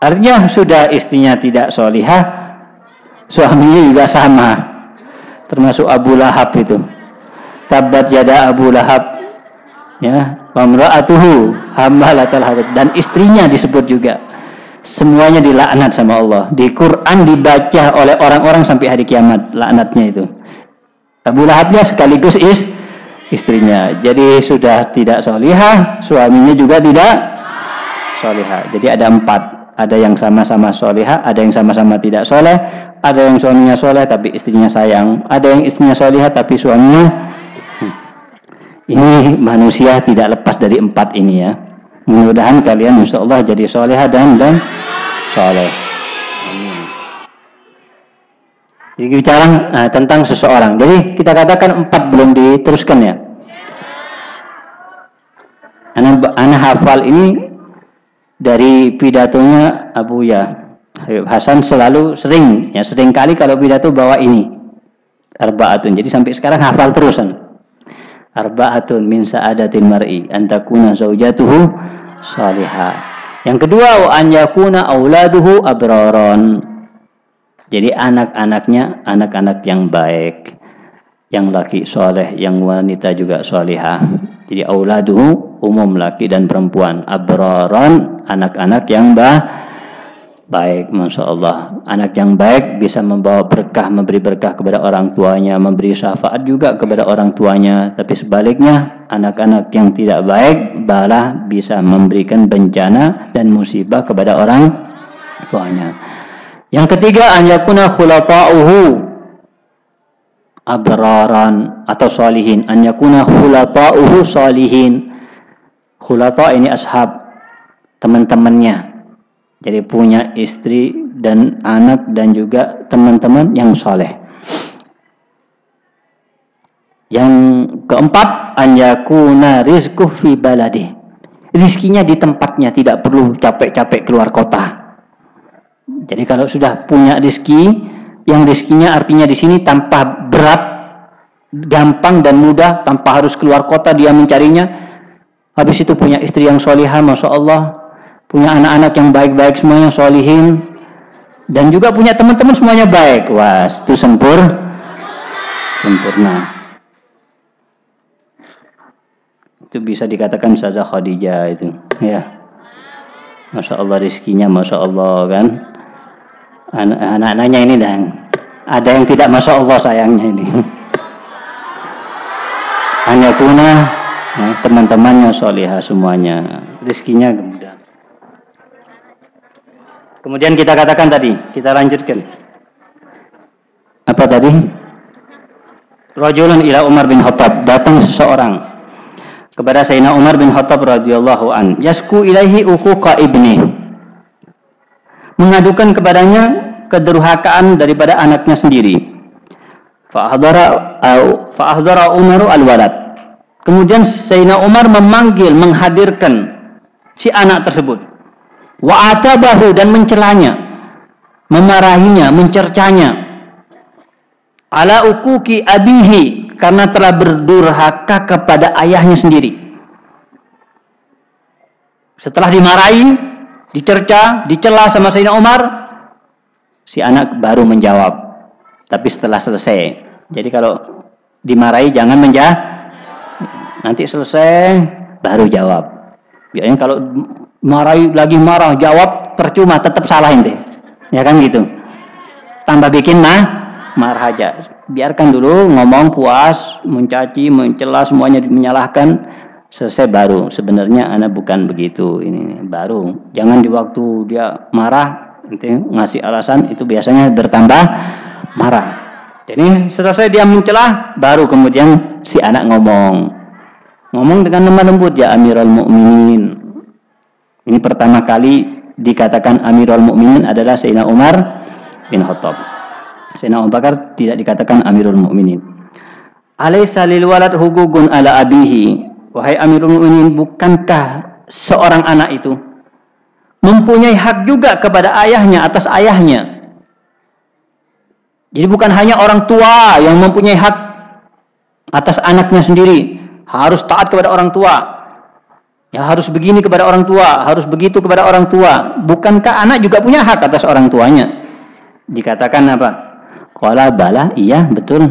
Artinya sudah istrinya tidak solihah suaminya juga sama. Termasuk Abu Lahab itu. Tabat jada Abu Lahab ya pamra'atuhu hamalatal hatab dan istrinya disebut juga. Semuanya dilaknat sama Allah. Di Quran dibaca oleh orang-orang sampai hari kiamat laknatnya itu. Abu Lahabnya sekaligus is istrinya jadi sudah tidak solihah suaminya juga tidak solihah jadi ada empat ada yang sama-sama solihah ada yang sama-sama tidak soleh ada yang suaminya soleh tapi istrinya sayang ada yang istrinya solihah tapi suaminya ini manusia tidak lepas dari empat ini ya. Mudah-mudahan kalian insya Allah jadi soleh dan dan soleh. Jadi bicara nah, tentang seseorang. Jadi kita katakan empat belum diteruskan ya. Anak, anak hafal ini dari pidatonya Abu Ya Hasan selalu sering ya sering kali kalau pidato bawa ini arbaatun. Jadi sampai sekarang hafal terusan arba'atun min sa'adatil mar'i an takuna zaujatuhu salihah. Yang kedua wa an yakuna auladuhu abraron. Jadi anak-anaknya anak-anak yang baik. Yang laki soleh, yang wanita juga solihah. Jadi auladuhu umum laki dan perempuan. Abraron anak-anak yang baik baik Masya Allah anak yang baik bisa membawa berkah memberi berkah kepada orang tuanya memberi syafaat juga kepada orang tuanya tapi sebaliknya anak-anak yang tidak baik balah bisa memberikan bencana dan musibah kepada orang tuanya yang ketiga an yakuna khulata'uhu abraran atau salihin an yakuna khulata'uhu salihin khulata ini ashab teman-temannya jadi punya istri dan anak dan juga teman-teman yang soleh. Yang keempat, anyakuna rizku fi baladi. Rizkinya di tempatnya, tidak perlu capek-capek keluar kota. Jadi kalau sudah punya rizki, yang rizkinya artinya di sini tanpa berat, gampang dan mudah, tanpa harus keluar kota dia mencarinya. Habis itu punya istri yang solihah, masya Allah, punya anak-anak yang baik-baik semuanya solihin. Dan juga punya teman-teman semuanya baik. Wah itu sempur. Sempurna. Itu bisa dikatakan saja Khadijah itu. Ya. Masya Allah rizkinya Masya Allah kan anak-anaknya ini dan ada yang tidak Masya Allah sayangnya ini hanya kuna ya, teman-temannya solihah semuanya rizkinya Kemudian kita katakan tadi, kita lanjutkan. Apa tadi? Rajulun ila Umar bin Khattab, datang seseorang kepada Sayyidina Umar bin Khattab radhiyallahu an. Yasku ilaihi uquqa ibni. Mengadukan kepadanya kedurhakaan daripada anaknya sendiri. Fa'ahdara fa'ahdara Umaru al-walad. Kemudian Sayyidina Umar memanggil, menghadirkan si anak tersebut wa atabahu dan mencelanya memarahinya mencercanya ala ukuki abihi karena telah berdurhaka kepada ayahnya sendiri setelah dimarahi dicerca dicela sama Sayyidina Umar si anak baru menjawab tapi setelah selesai jadi kalau dimarahi jangan menjawab nanti selesai baru jawab biasanya kalau marahi lagi marah jawab percuma tetap salah ente. Ya kan gitu. Tambah bikin mah marah aja. Biarkan dulu ngomong puas, mencaci, mencela semuanya menyalahkan selesai baru. Sebenarnya anak bukan begitu. Ini baru. Jangan di waktu dia marah nanti ngasih alasan itu biasanya bertambah marah. Jadi selesai dia mencela baru kemudian si anak ngomong. Ngomong dengan lemah lembut ya Amirul Mukminin. Ini pertama kali dikatakan Amirul Mukminin adalah Sayyidina Umar bin Khattab. Sayyidina Abu Bakar tidak dikatakan Amirul Mukminin. Alaysa lil walad hugugun ala abihi. Wahai Amirul Mukminin, bukankah seorang anak itu mempunyai hak juga kepada ayahnya atas ayahnya. Jadi bukan hanya orang tua yang mempunyai hak atas anaknya sendiri, harus taat kepada orang tua. Ya harus begini kepada orang tua, harus begitu kepada orang tua. Bukankah anak juga punya hak atas orang tuanya? Dikatakan apa? Qala bala, iya betul.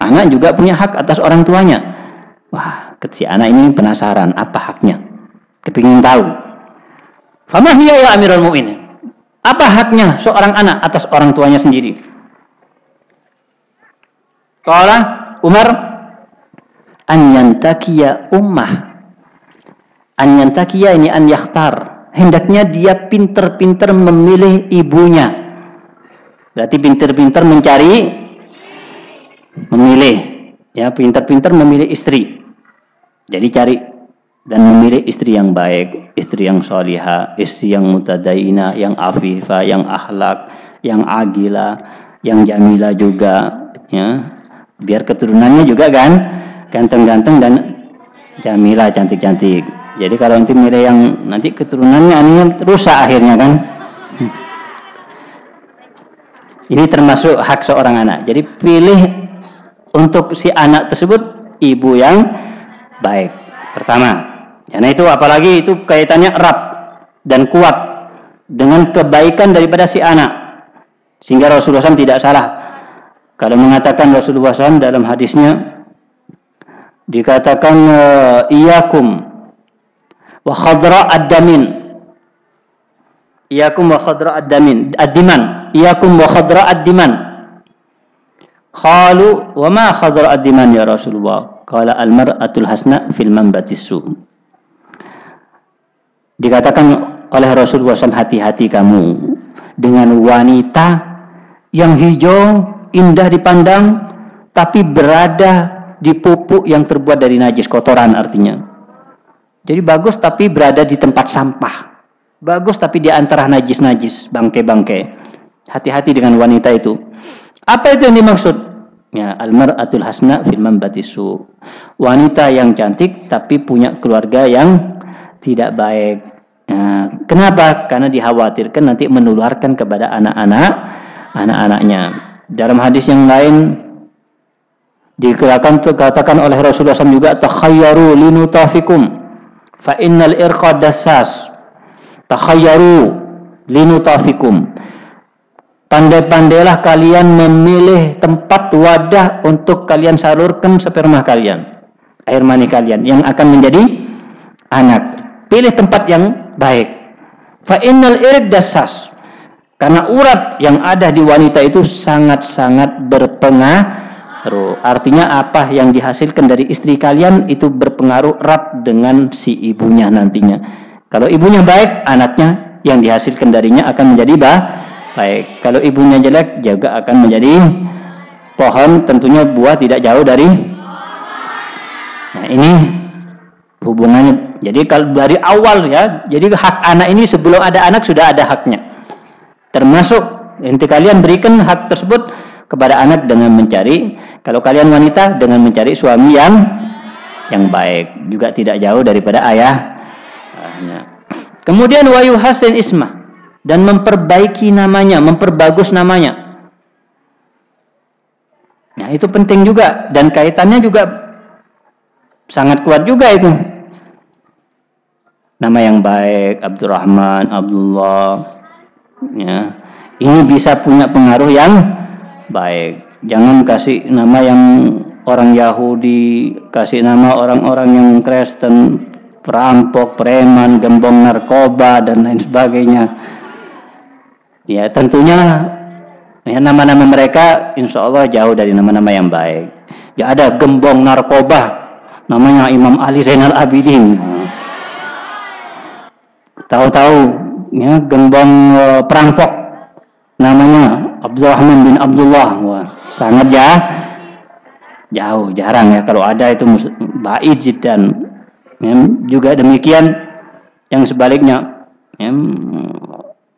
Anak juga punya hak atas orang tuanya. Wah, si anak ini penasaran apa haknya. Kepingin tahu. Fama hiya ya Amirul Mukminin? Apa haknya seorang anak atas orang tuanya sendiri? Qala Umar an yantakiya ummah. An yantakiya ini an yakhtar. Hendaknya dia pinter-pinter memilih ibunya. Berarti pinter-pinter mencari memilih ya pinter-pinter memilih istri. Jadi cari dan memilih istri yang baik, istri yang soliha, istri yang mutadaina, yang afifah, yang akhlak, yang agila, yang jamila juga, ya. Biar keturunannya juga kan ganteng-ganteng dan jamila cantik-cantik. Jadi kalau nanti milih yang nanti keturunannya ini rusak akhirnya kan. Ini termasuk hak seorang anak. Jadi pilih untuk si anak tersebut ibu yang baik. Pertama, Karena itu apalagi itu kaitannya erat dan kuat dengan kebaikan daripada si anak. Sehingga Rasulullah SAW tidak salah. Kalau mengatakan Rasulullah SAW dalam hadisnya dikatakan iyakum wa khadra ad-damin iyakum wa khadra ad-damin ad-diman iyakum wa khadra ad-diman qalu wa ma khadra ad-diman ya Rasulullah qala al-mar'atul hasna fil manbatis su' Dikatakan oleh Rasulullah SAW, hati-hati kamu dengan wanita yang hijau, indah dipandang, tapi berada di pupuk yang terbuat dari najis, kotoran artinya. Jadi bagus tapi berada di tempat sampah. Bagus tapi di antara najis-najis, bangke-bangke. Hati-hati dengan wanita itu. Apa itu yang dimaksud? Ya, almar'atul hasna fil batisu. Wanita yang cantik tapi punya keluarga yang tidak baik. Ya, kenapa? Karena dikhawatirkan nanti menularkan kepada anak-anak anak-anaknya. Dalam hadis yang lain dikatakan katakan oleh Rasulullah SAW juga takhayyaru linutafikum fa innal irqa dassas takhayyaru linutafikum pandai-pandailah kalian memilih tempat wadah untuk kalian salurkan sperma kalian air mani kalian yang akan menjadi anak pilih tempat yang baik. Fa innal irid dasas. Karena urat yang ada di wanita itu sangat-sangat berpengaruh. Artinya apa yang dihasilkan dari istri kalian itu berpengaruh erat dengan si ibunya nantinya. Kalau ibunya baik, anaknya yang dihasilkan darinya akan menjadi bah baik. Kalau ibunya jelek juga akan menjadi pohon tentunya buah tidak jauh dari Nah, ini hubungannya jadi kalau dari awal ya, jadi hak anak ini sebelum ada anak sudah ada haknya. Termasuk inti kalian berikan hak tersebut kepada anak dengan mencari kalau kalian wanita dengan mencari suami yang yang baik juga tidak jauh daripada ayah. Kemudian wayu hasin isma dan memperbaiki namanya, memperbagus namanya. Nah, itu penting juga dan kaitannya juga sangat kuat juga itu nama yang baik Abdurrahman Abdullah ya ini bisa punya pengaruh yang baik jangan kasih nama yang orang Yahudi kasih nama orang-orang yang Kristen perampok, preman, gembong narkoba dan lain sebagainya. Ya tentunya ya nama-nama mereka insya Allah jauh dari nama-nama yang baik. Ya ada gembong narkoba, namanya Imam Ali Zainal Abidin. Tahu-tahu ya gembong uh, perampok namanya Abdurrahman bin Abdullah. Wah, sangat ya jauh, jarang ya kalau ada itu baik dan Ya, juga demikian yang sebaliknya ya,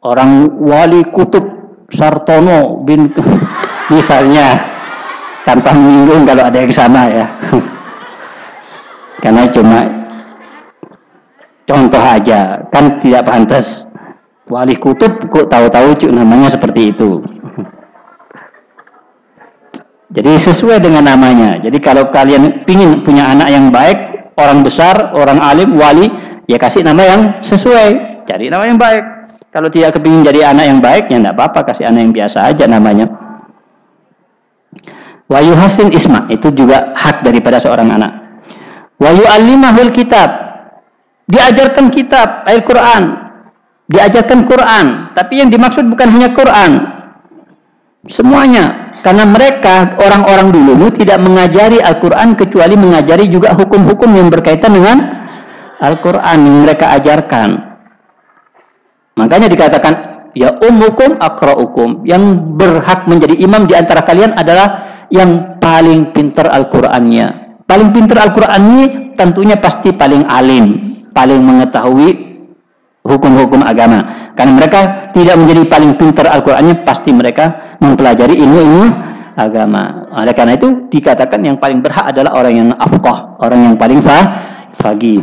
orang wali kutub Sartono bin misalnya. Tanpa menyinggung kalau ada yang sama ya. Karena cuma contoh aja. Kan tidak pantas. Wali kutub kok tahu-tahu namanya seperti itu. Jadi sesuai dengan namanya. Jadi kalau kalian ingin punya anak yang baik orang besar, orang alim, wali, ya kasih nama yang sesuai. Cari nama yang baik. Kalau tidak kepingin jadi anak yang baik, ya tidak apa-apa, kasih anak yang biasa aja namanya. Wayu hasin isma, itu juga hak daripada seorang anak. Wayu alimahul kitab, diajarkan kitab, Al-Quran, diajarkan Quran, tapi yang dimaksud bukan hanya Quran, semuanya karena mereka orang-orang dulu tidak mengajari Al-Quran kecuali mengajari juga hukum-hukum yang berkaitan dengan Al-Quran yang mereka ajarkan. Makanya dikatakan ya umukum akraukum yang berhak menjadi imam di antara kalian adalah yang paling pintar Al-Qur'annya. Paling pintar Al-Qur'an ini tentunya pasti paling alim, paling mengetahui hukum-hukum agama. Karena mereka tidak menjadi paling pintar Al-Qur'annya pasti mereka mempelajari ilmu-ilmu agama. Oleh karena itu dikatakan yang paling berhak adalah orang yang afqah, orang yang paling fah, fagi.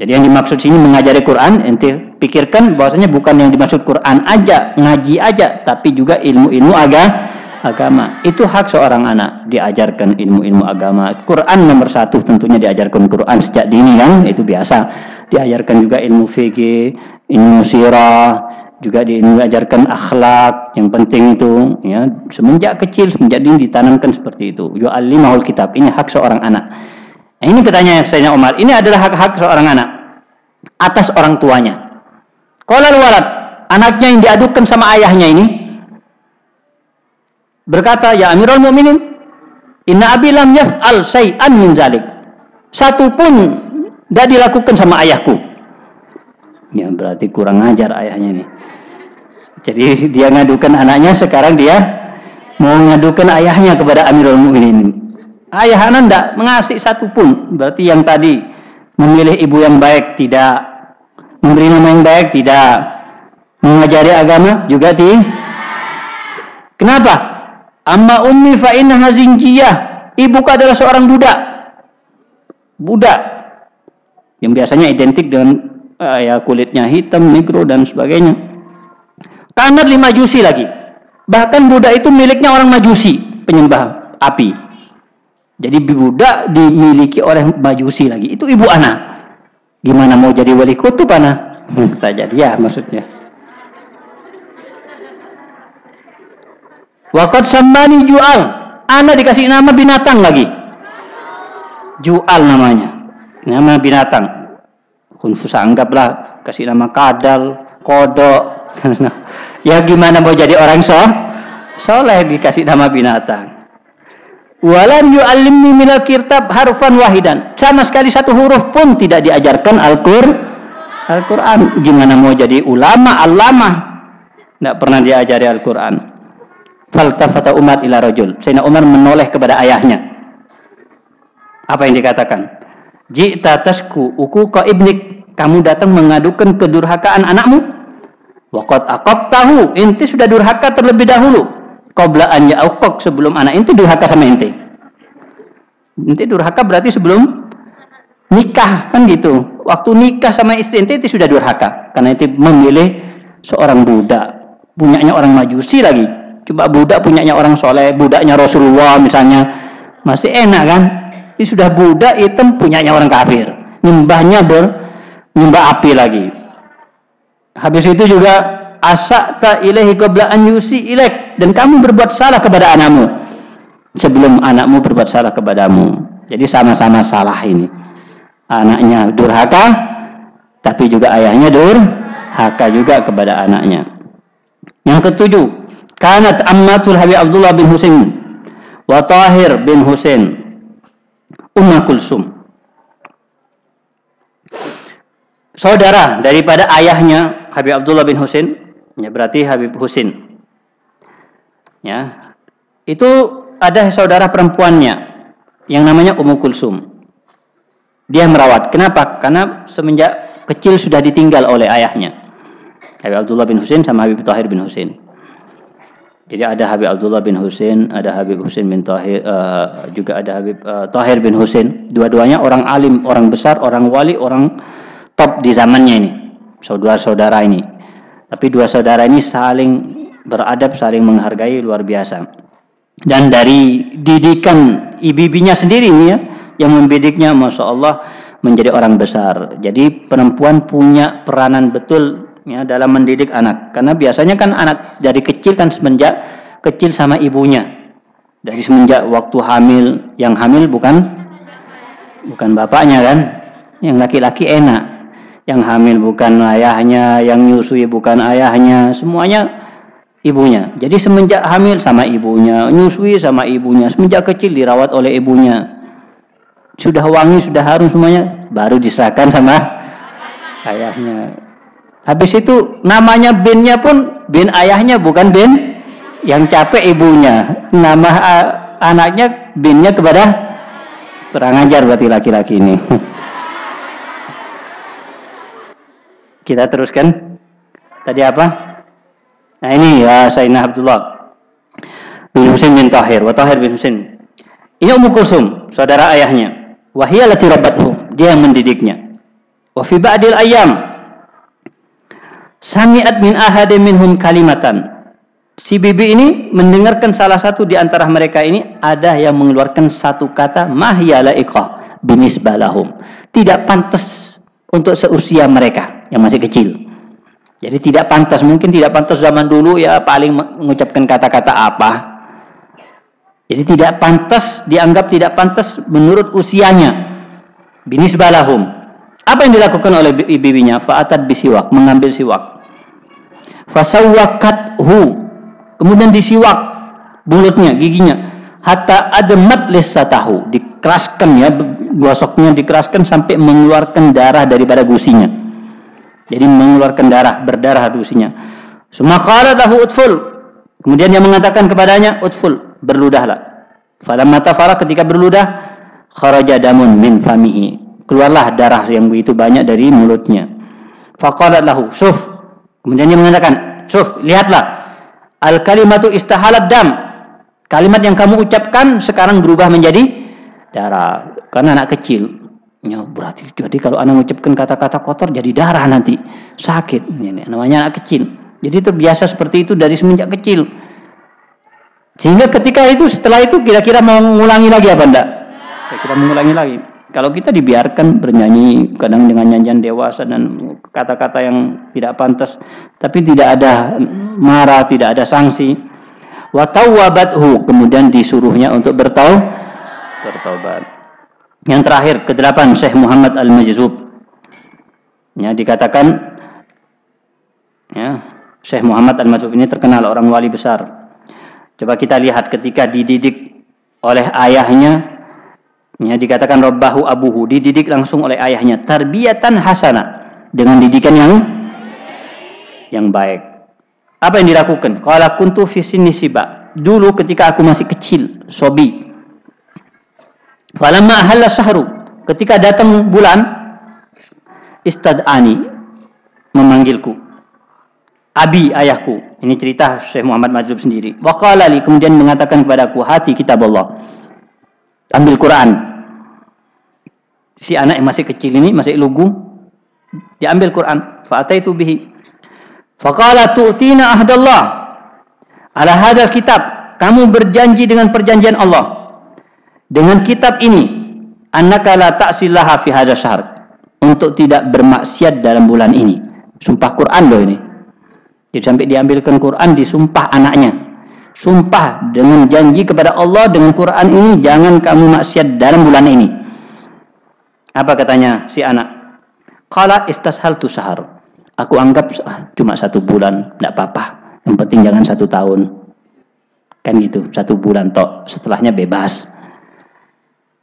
Jadi yang dimaksud sini mengajari Quran, ente pikirkan bahwasanya bukan yang dimaksud Quran aja, ngaji aja, tapi juga ilmu-ilmu agama agama. Itu hak seorang anak diajarkan ilmu-ilmu agama. Quran nomor satu tentunya diajarkan Quran sejak dini kan, itu biasa. Diajarkan juga ilmu fikih, ilmu sirah, juga diajarkan akhlak yang penting itu ya semenjak kecil semenjak dini ditanamkan seperti itu yu'allimahul kitab ini hak seorang anak nah, ini ketanya Sayyidina Umar. Ini adalah hak-hak seorang anak atas orang tuanya. Qala walad anaknya yang diadukan sama ayahnya ini berkata ya Amirul Mukminin inna abi lam yaf'al syai'an min zalik satu pun tidak dilakukan sama ayahku. Ya berarti kurang ajar ayahnya ini. Jadi dia ngadukan anaknya, sekarang dia mau ngadukan ayahnya kepada Amirul Mukminin. Ayah anak tidak mengasih satu pun. Berarti yang tadi memilih ibu yang baik tidak, memberi nama yang baik tidak, mengajari agama juga tidak. Kenapa? Amma ummi fa innaha. Ibuku adalah seorang budak. Budak yang biasanya identik dengan uh, ya kulitnya hitam, mikro dan sebagainya. Kanat lima majusi lagi. Bahkan budak itu miliknya orang majusi, penyembah api. Jadi budak dimiliki oleh majusi lagi. Itu ibu anak. Gimana mau jadi wali kutub anak? Hmm, jadi ya maksudnya. Wakat sambani jual. Anak dikasih nama binatang lagi. Jual namanya. Nama binatang. Kunfusa anggaplah kasih nama kadal, kodok, ya gimana mau jadi orang so soleh dikasih nama binatang walam yu'allimni minal kirtab harfan wahidan. Sama sekali satu huruf pun tidak diajarkan Al-Qur Al-Quran. Gimana mau jadi ulama alama tidak pernah diajari Al-Quran. Faltafata umat ila rajul. Sayyidina Umar menoleh kepada ayahnya. Apa yang dikatakan? Jita tasku uku ka ibnik. Kamu datang mengadukan kedurhakaan anakmu. Wakot akok tahu, inti sudah durhaka terlebih dahulu. Qabla an ya'uqaq sebelum anak inti durhaka sama inti. Inti durhaka berarti sebelum nikah kan gitu. Waktu nikah sama istri inti, inti sudah durhaka karena inti memilih seorang budak, punyanya orang majusi lagi. Coba budak punyanya orang soleh, budaknya Rasulullah misalnya masih enak kan? Ini sudah budak hitam punyanya orang kafir, nyembahnya ber nyembah api lagi Habis itu juga asakta ilahi qabla an yusi ilaik dan kamu berbuat salah kepada anakmu sebelum anakmu berbuat salah kepadamu. Jadi sama-sama salah ini. Anaknya durhaka, Tapi juga ayahnya durhaka juga kepada anaknya. Yang ketujuh, kanat ammatul Habib Abdullah bin Husain wa Tahir bin Husain Umma Kulsum. Saudara daripada ayahnya Habib Abdullah bin Husain, ya berarti Habib Husain. Ya. Itu ada saudara perempuannya yang namanya Ummu Kulsum. Dia merawat. Kenapa? Karena semenjak kecil sudah ditinggal oleh ayahnya. Habib Abdullah bin Husain sama Habib Tahir bin Husain. Jadi ada Habib Abdullah bin Husain, ada Habib Husain bin Tahir, uh, juga ada Habib uh, Tahir bin Husain. Dua-duanya orang alim, orang besar, orang wali, orang top di zamannya ini. Saudara-saudara ini. Tapi dua saudara ini saling beradab, saling menghargai luar biasa. Dan dari didikan ibu-ibunya sendiri ini ya, yang membidiknya, masya Allah menjadi orang besar. Jadi perempuan punya peranan betul ya dalam mendidik anak. Karena biasanya kan anak dari kecil kan semenjak kecil sama ibunya. Dari semenjak waktu hamil, yang hamil bukan bukan bapaknya kan. Yang laki-laki enak. Yang hamil bukan ayahnya, yang nyusui bukan ayahnya, semuanya ibunya. Jadi semenjak hamil sama ibunya, nyusui sama ibunya, semenjak kecil dirawat oleh ibunya. Sudah wangi, sudah harum semuanya, baru diserahkan sama ayahnya. Habis itu namanya binnya pun bin ayahnya bukan bin yang capek ibunya. Nama uh, anaknya binnya kepada kurang ajar berarti laki-laki ini. Kita teruskan. Tadi apa? Nah ini ya Sayyidina Abdullah bin Husain bin Tahir, wa Tahir bin Husain. Ini Ummu Kulsum, saudara ayahnya. Wahiyya lati dia yang mendidiknya. Wa fi ba'dil ayam Sami'at min ahadin minhum kalimatan. Si bibi ini mendengarkan salah satu di antara mereka ini ada yang mengeluarkan satu kata mahyala iqah binisbah lahum. Tidak pantas untuk seusia mereka yang masih kecil. Jadi tidak pantas, mungkin tidak pantas zaman dulu ya paling mengucapkan kata-kata apa. Jadi tidak pantas, dianggap tidak pantas menurut usianya. Binisbah lahum. Apa yang dilakukan oleh bibinya? Fa'atat bisiwak, mengambil siwak. hu, Kemudian disiwak mulutnya, giginya. Hatta ademat tahu, Dikeraskan ya, gosoknya dikeraskan sampai mengeluarkan darah daripada gusinya. Jadi mengeluarkan darah, berdarah gusinya. Sumakara tahu utful. Kemudian dia mengatakan kepadanya, utful, berludahlah. Falamma tafara ketika berludah, kharaja damun min famihi keluarlah darah yang begitu banyak dari mulutnya. Faqalat lahu, "Syuf." Kemudian dia mengatakan, "Syuf, lihatlah. Al kalimatu istahalat dam." Kalimat yang kamu ucapkan sekarang berubah menjadi darah. Karena anak kecil. Ya, berarti jadi kalau anak mengucapkan kata-kata kotor jadi darah nanti. Sakit. Ini namanya anak kecil. Jadi terbiasa seperti itu dari semenjak kecil. Sehingga ketika itu setelah itu kira-kira mengulangi lagi apa enggak? Kira-kira mengulangi lagi. Kalau kita dibiarkan bernyanyi kadang dengan nyanyian dewasa dan kata-kata yang tidak pantas, tapi tidak ada marah, tidak ada sanksi. Watawwabathu kemudian disuruhnya untuk bertau bertaubat. Yang terakhir kedelapan Syekh Muhammad Al-Majzub. Ya, dikatakan ya, Syekh Muhammad Al-Majzub ini terkenal orang wali besar. Coba kita lihat ketika dididik oleh ayahnya Ya, dikatakan rabbahu abuhu, dididik langsung oleh ayahnya. Tarbiyatan hasana dengan didikan yang yang baik. Apa yang dilakukan? Kalau kuntu fi sinni. Dulu ketika aku masih kecil, sobi. Falamma ahalla sahru, ketika datang bulan istad'ani memanggilku. Abi ayahku. Ini cerita Syekh Muhammad Majub sendiri. Waqala li kemudian mengatakan kepadaku, "Hati kitab Allah." Ambil Quran si anak yang masih kecil ini masih lugu diambil Quran fa'ataitu bihi faqala tu'tina ahdallah ala hadzal kitab kamu berjanji dengan perjanjian Allah dengan kitab ini annaka la ta'silaha fi hadzal syahr untuk tidak bermaksiat dalam bulan ini sumpah Quran loh ini jadi sampai diambilkan Quran disumpah anaknya sumpah dengan janji kepada Allah dengan Quran ini jangan kamu maksiat dalam bulan ini apa katanya si anak? Qala istashal tu sahar. Aku anggap ah, cuma satu bulan, tidak apa-apa. Yang penting jangan satu tahun. Kan gitu, satu bulan tok. Setelahnya bebas.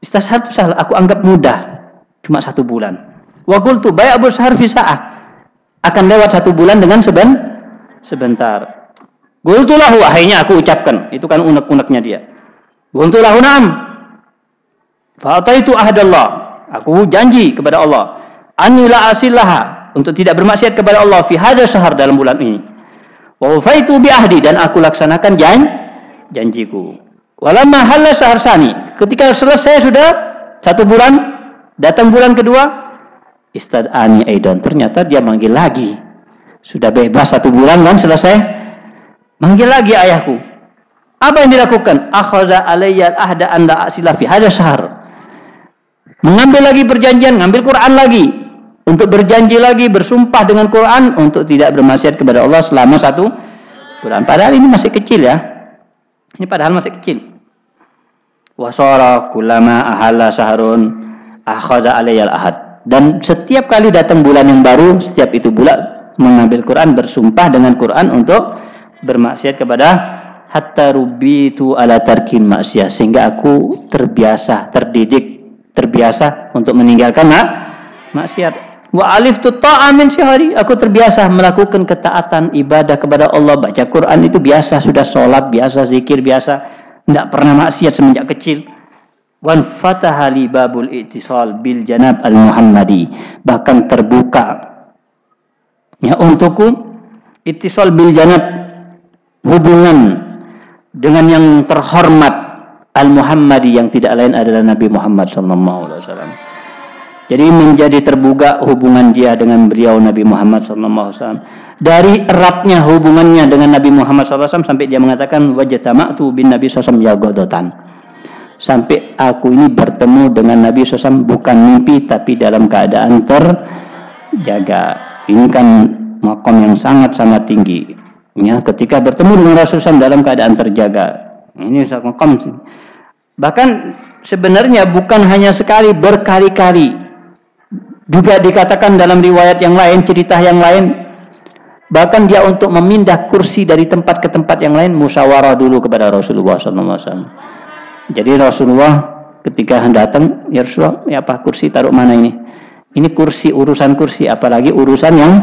Istashal tu sahar. Aku anggap mudah, cuma satu bulan. Wa qultu bay Abu Sahar fi. Akan lewat satu bulan dengan seben sebentar. Qultu lahu akhirnya aku ucapkan. Itu kan unek-uneknya dia. Qultu lahu na'am. Fa ataitu ahdallah. Aku janji kepada Allah, anila asilaha untuk tidak bermaksiat kepada Allah fi hada syahr dalam bulan ini. Wa ufaitu bi ahdi dan aku laksanakan jan janjiku. Walamma halla syahr sani, ketika selesai sudah satu bulan, datang bulan kedua, istad'ani aidan. Ternyata dia manggil lagi. Sudah bebas satu bulan kan selesai. Manggil lagi ayahku. Apa yang dilakukan? Akhadha alayya ahda an la asila fi hada syahr mengambil lagi perjanjian, ngambil Quran lagi untuk berjanji lagi bersumpah dengan Quran untuk tidak bermaksiat kepada Allah selama satu bulan. Padahal ini masih kecil ya. Ini padahal masih kecil. Wasara kulama ahala akhadha ahad. Dan setiap kali datang bulan yang baru, setiap itu bulan mengambil Quran bersumpah dengan Quran untuk bermaksiat kepada hatta rubitu ala tarkin maksiat sehingga aku terbiasa, terdidik terbiasa untuk meninggalkan mak maksiat. Wa alif tu ta'amin sehari. Aku terbiasa melakukan ketaatan ibadah kepada Allah. Baca Quran itu biasa. Sudah sholat biasa, zikir biasa. Tidak pernah maksiat semenjak kecil. Wan fataha babul bil janab al muhammadi. Bahkan terbuka. Ya untukku. Itisal bil janab. Hubungan dengan yang terhormat Al-Muhammadi yang tidak lain adalah Nabi Muhammad sallallahu alaihi wasallam. Jadi menjadi terbuka hubungan dia dengan beliau Nabi Muhammad wasallam. Dari eratnya hubungannya dengan Nabi Muhammad wasallam sampai dia mengatakan wajtama'tu bin Nabi sallallahu alaihi wasallam Sampai aku ini bertemu dengan Nabi SAW bukan mimpi tapi dalam keadaan terjaga. Ini kan makom yang sangat-sangat tinggi. Ya, ketika bertemu dengan Rasulullah SAW dalam keadaan terjaga. Ini makom Bahkan sebenarnya bukan hanya sekali, berkali-kali. Juga dikatakan dalam riwayat yang lain, cerita yang lain, bahkan dia untuk memindah kursi dari tempat ke tempat yang lain musyawarah dulu kepada Rasulullah SAW. Jadi Rasulullah ketika datang, ya Rasulullah, ya apa kursi taruh mana ini? Ini kursi urusan kursi, apalagi urusan yang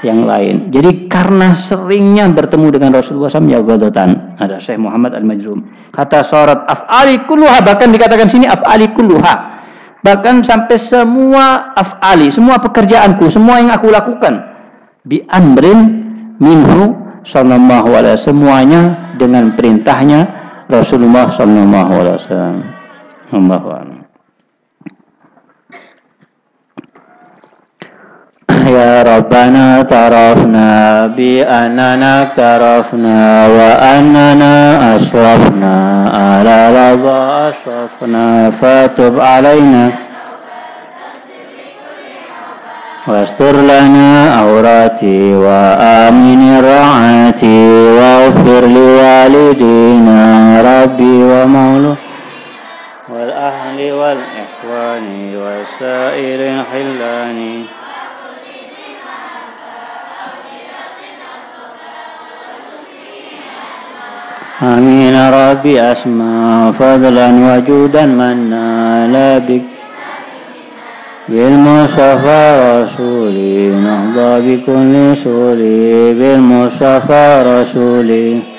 yang lain. Jadi karena seringnya bertemu dengan Rasulullah SAW ya gadotan. Ada Syekh Muhammad Al-Majzum. Kata surat af'ali kulluha. Bahkan dikatakan sini af'ali kulluha. Bahkan sampai semua af'ali, semua pekerjaanku, semua yang aku lakukan. Bi amrin minhu sallallahu alaihi semuanya dengan perintahnya Rasulullah sallallahu alaihi wasallam. ربنا اعترفنا بأننا اقترفنا وأننا أشرفنا على رضا أشرفنا فتب علينا. واستر لنا عوراتي وآمن رعاتي واغفر لوالدينا ربي ومولو والأهل والإخوان وسائر حلاني آمين ربي. أسمع فضلا وجودا منا لا بك. بالمصطفى رسولي نهضى بكل سوري بالمصطفى رسولي.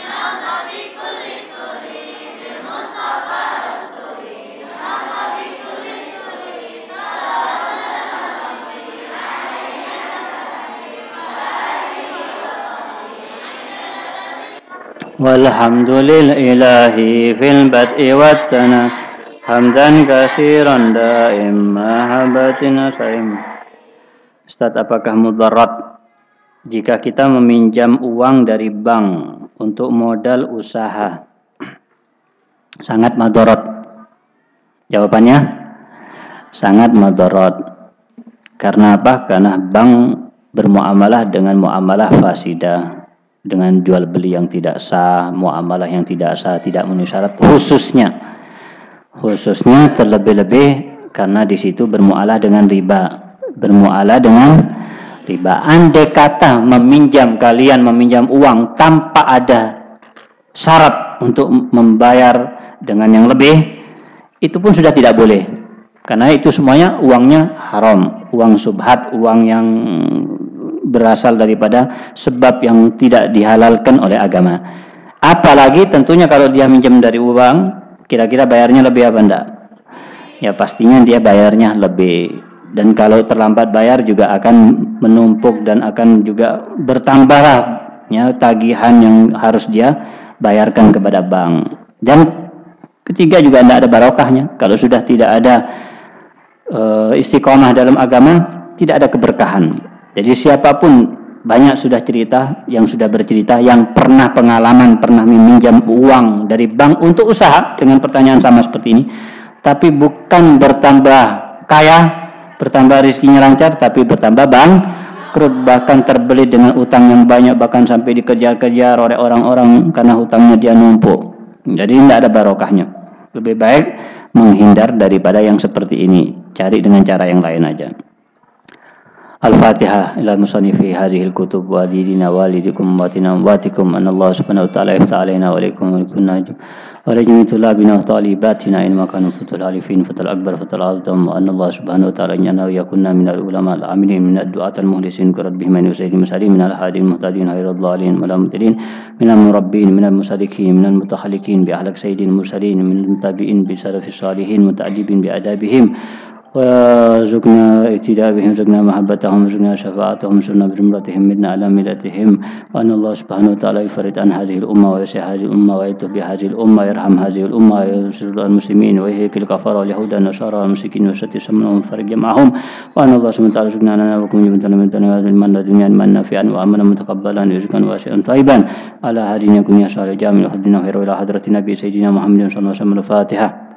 والحمد لله في البدء والتنا حمدا كثيرا دائم mahabbatina saim Ustaz apakah mudarat jika kita meminjam uang dari bank untuk modal usaha sangat madorot jawabannya sangat madorot karena apa karena bank bermuamalah dengan muamalah fasidah dengan jual beli yang tidak sah, muamalah yang tidak sah, tidak memenuhi syarat khususnya khususnya terlebih-lebih karena di situ bermuamalah dengan riba bermuala dengan riba. Andai kata meminjam kalian meminjam uang tanpa ada syarat untuk membayar dengan yang lebih, itu pun sudah tidak boleh. Karena itu semuanya uangnya haram, uang subhat, uang yang berasal daripada sebab yang tidak dihalalkan oleh agama. Apalagi tentunya kalau dia minjam dari uang, kira-kira bayarnya lebih apa enggak? Ya pastinya dia bayarnya lebih dan kalau terlambat bayar juga akan menumpuk dan akan juga bertambah ya tagihan yang harus dia bayarkan kepada bank dan ketiga juga tidak ada barokahnya kalau sudah tidak ada uh, istiqomah dalam agama tidak ada keberkahan jadi siapa pun banyak sudah cerita yang sudah bercerita yang pernah pengalaman pernah meminjam uang dari bank untuk usaha dengan pertanyaan sama seperti ini tapi bukan bertambah kaya bertambah rizkinya lancar tapi bertambah bang krut bahkan terbelit dengan utang yang banyak bahkan sampai dikejar-kejar oleh orang-orang karena hutangnya dia numpuk. Jadi tidak ada barokahnya. Lebih baik menghindar daripada yang seperti ini. Cari dengan cara yang lain aja الفاتحة إلى المصنف هذه الكتب والدينا والدكم واتنا واتكم أن الله سبحانه وتعالى يفتح علينا وعليكم ولكنا ولجميع طلابنا وطالباتنا إنما كانوا فتى العارفين فتى الأكبر فتى الأعظم وأن الله سبحانه وتعالى يجعلنا يكون من العلماء العاملين من الدعاة المخلصين كربهم من وسيد المسالين من الهادي المهتدين غير الضالين ولا مدلين من المربين من المسالكين من المتخلقين بأهلك سيد المرسلين من المتابعين بسلف الصالحين متعلبين بآدابهم. وارزقنا اقتداء بهم رزقنا محبتهم رزقنا شفاعتهم سرنا برمرتهم منا على ملتهم. وأن الله سبحانه وتعالى يفرد عن هذه الأمة ويسع هذه الأمة ويتوب بهذه الأمة يرحم هذه الأمة ويرسل المسلمين. ويهلك الكفار واليهود والنصارى والمشركين ويشتت سمنهم فرج معهم وأن الله سبحانه وتعالى يرزقنا لنا وكم جبنا من تنوى من الدنيا من نافعا وعملا متقبلا رزقا واسعا طيبا. على هذه يكون يا صالح جامع الحدنا خير إلى حضرة النبي سيدنا محمد صلى الله عليه وسلم. الفاتحة.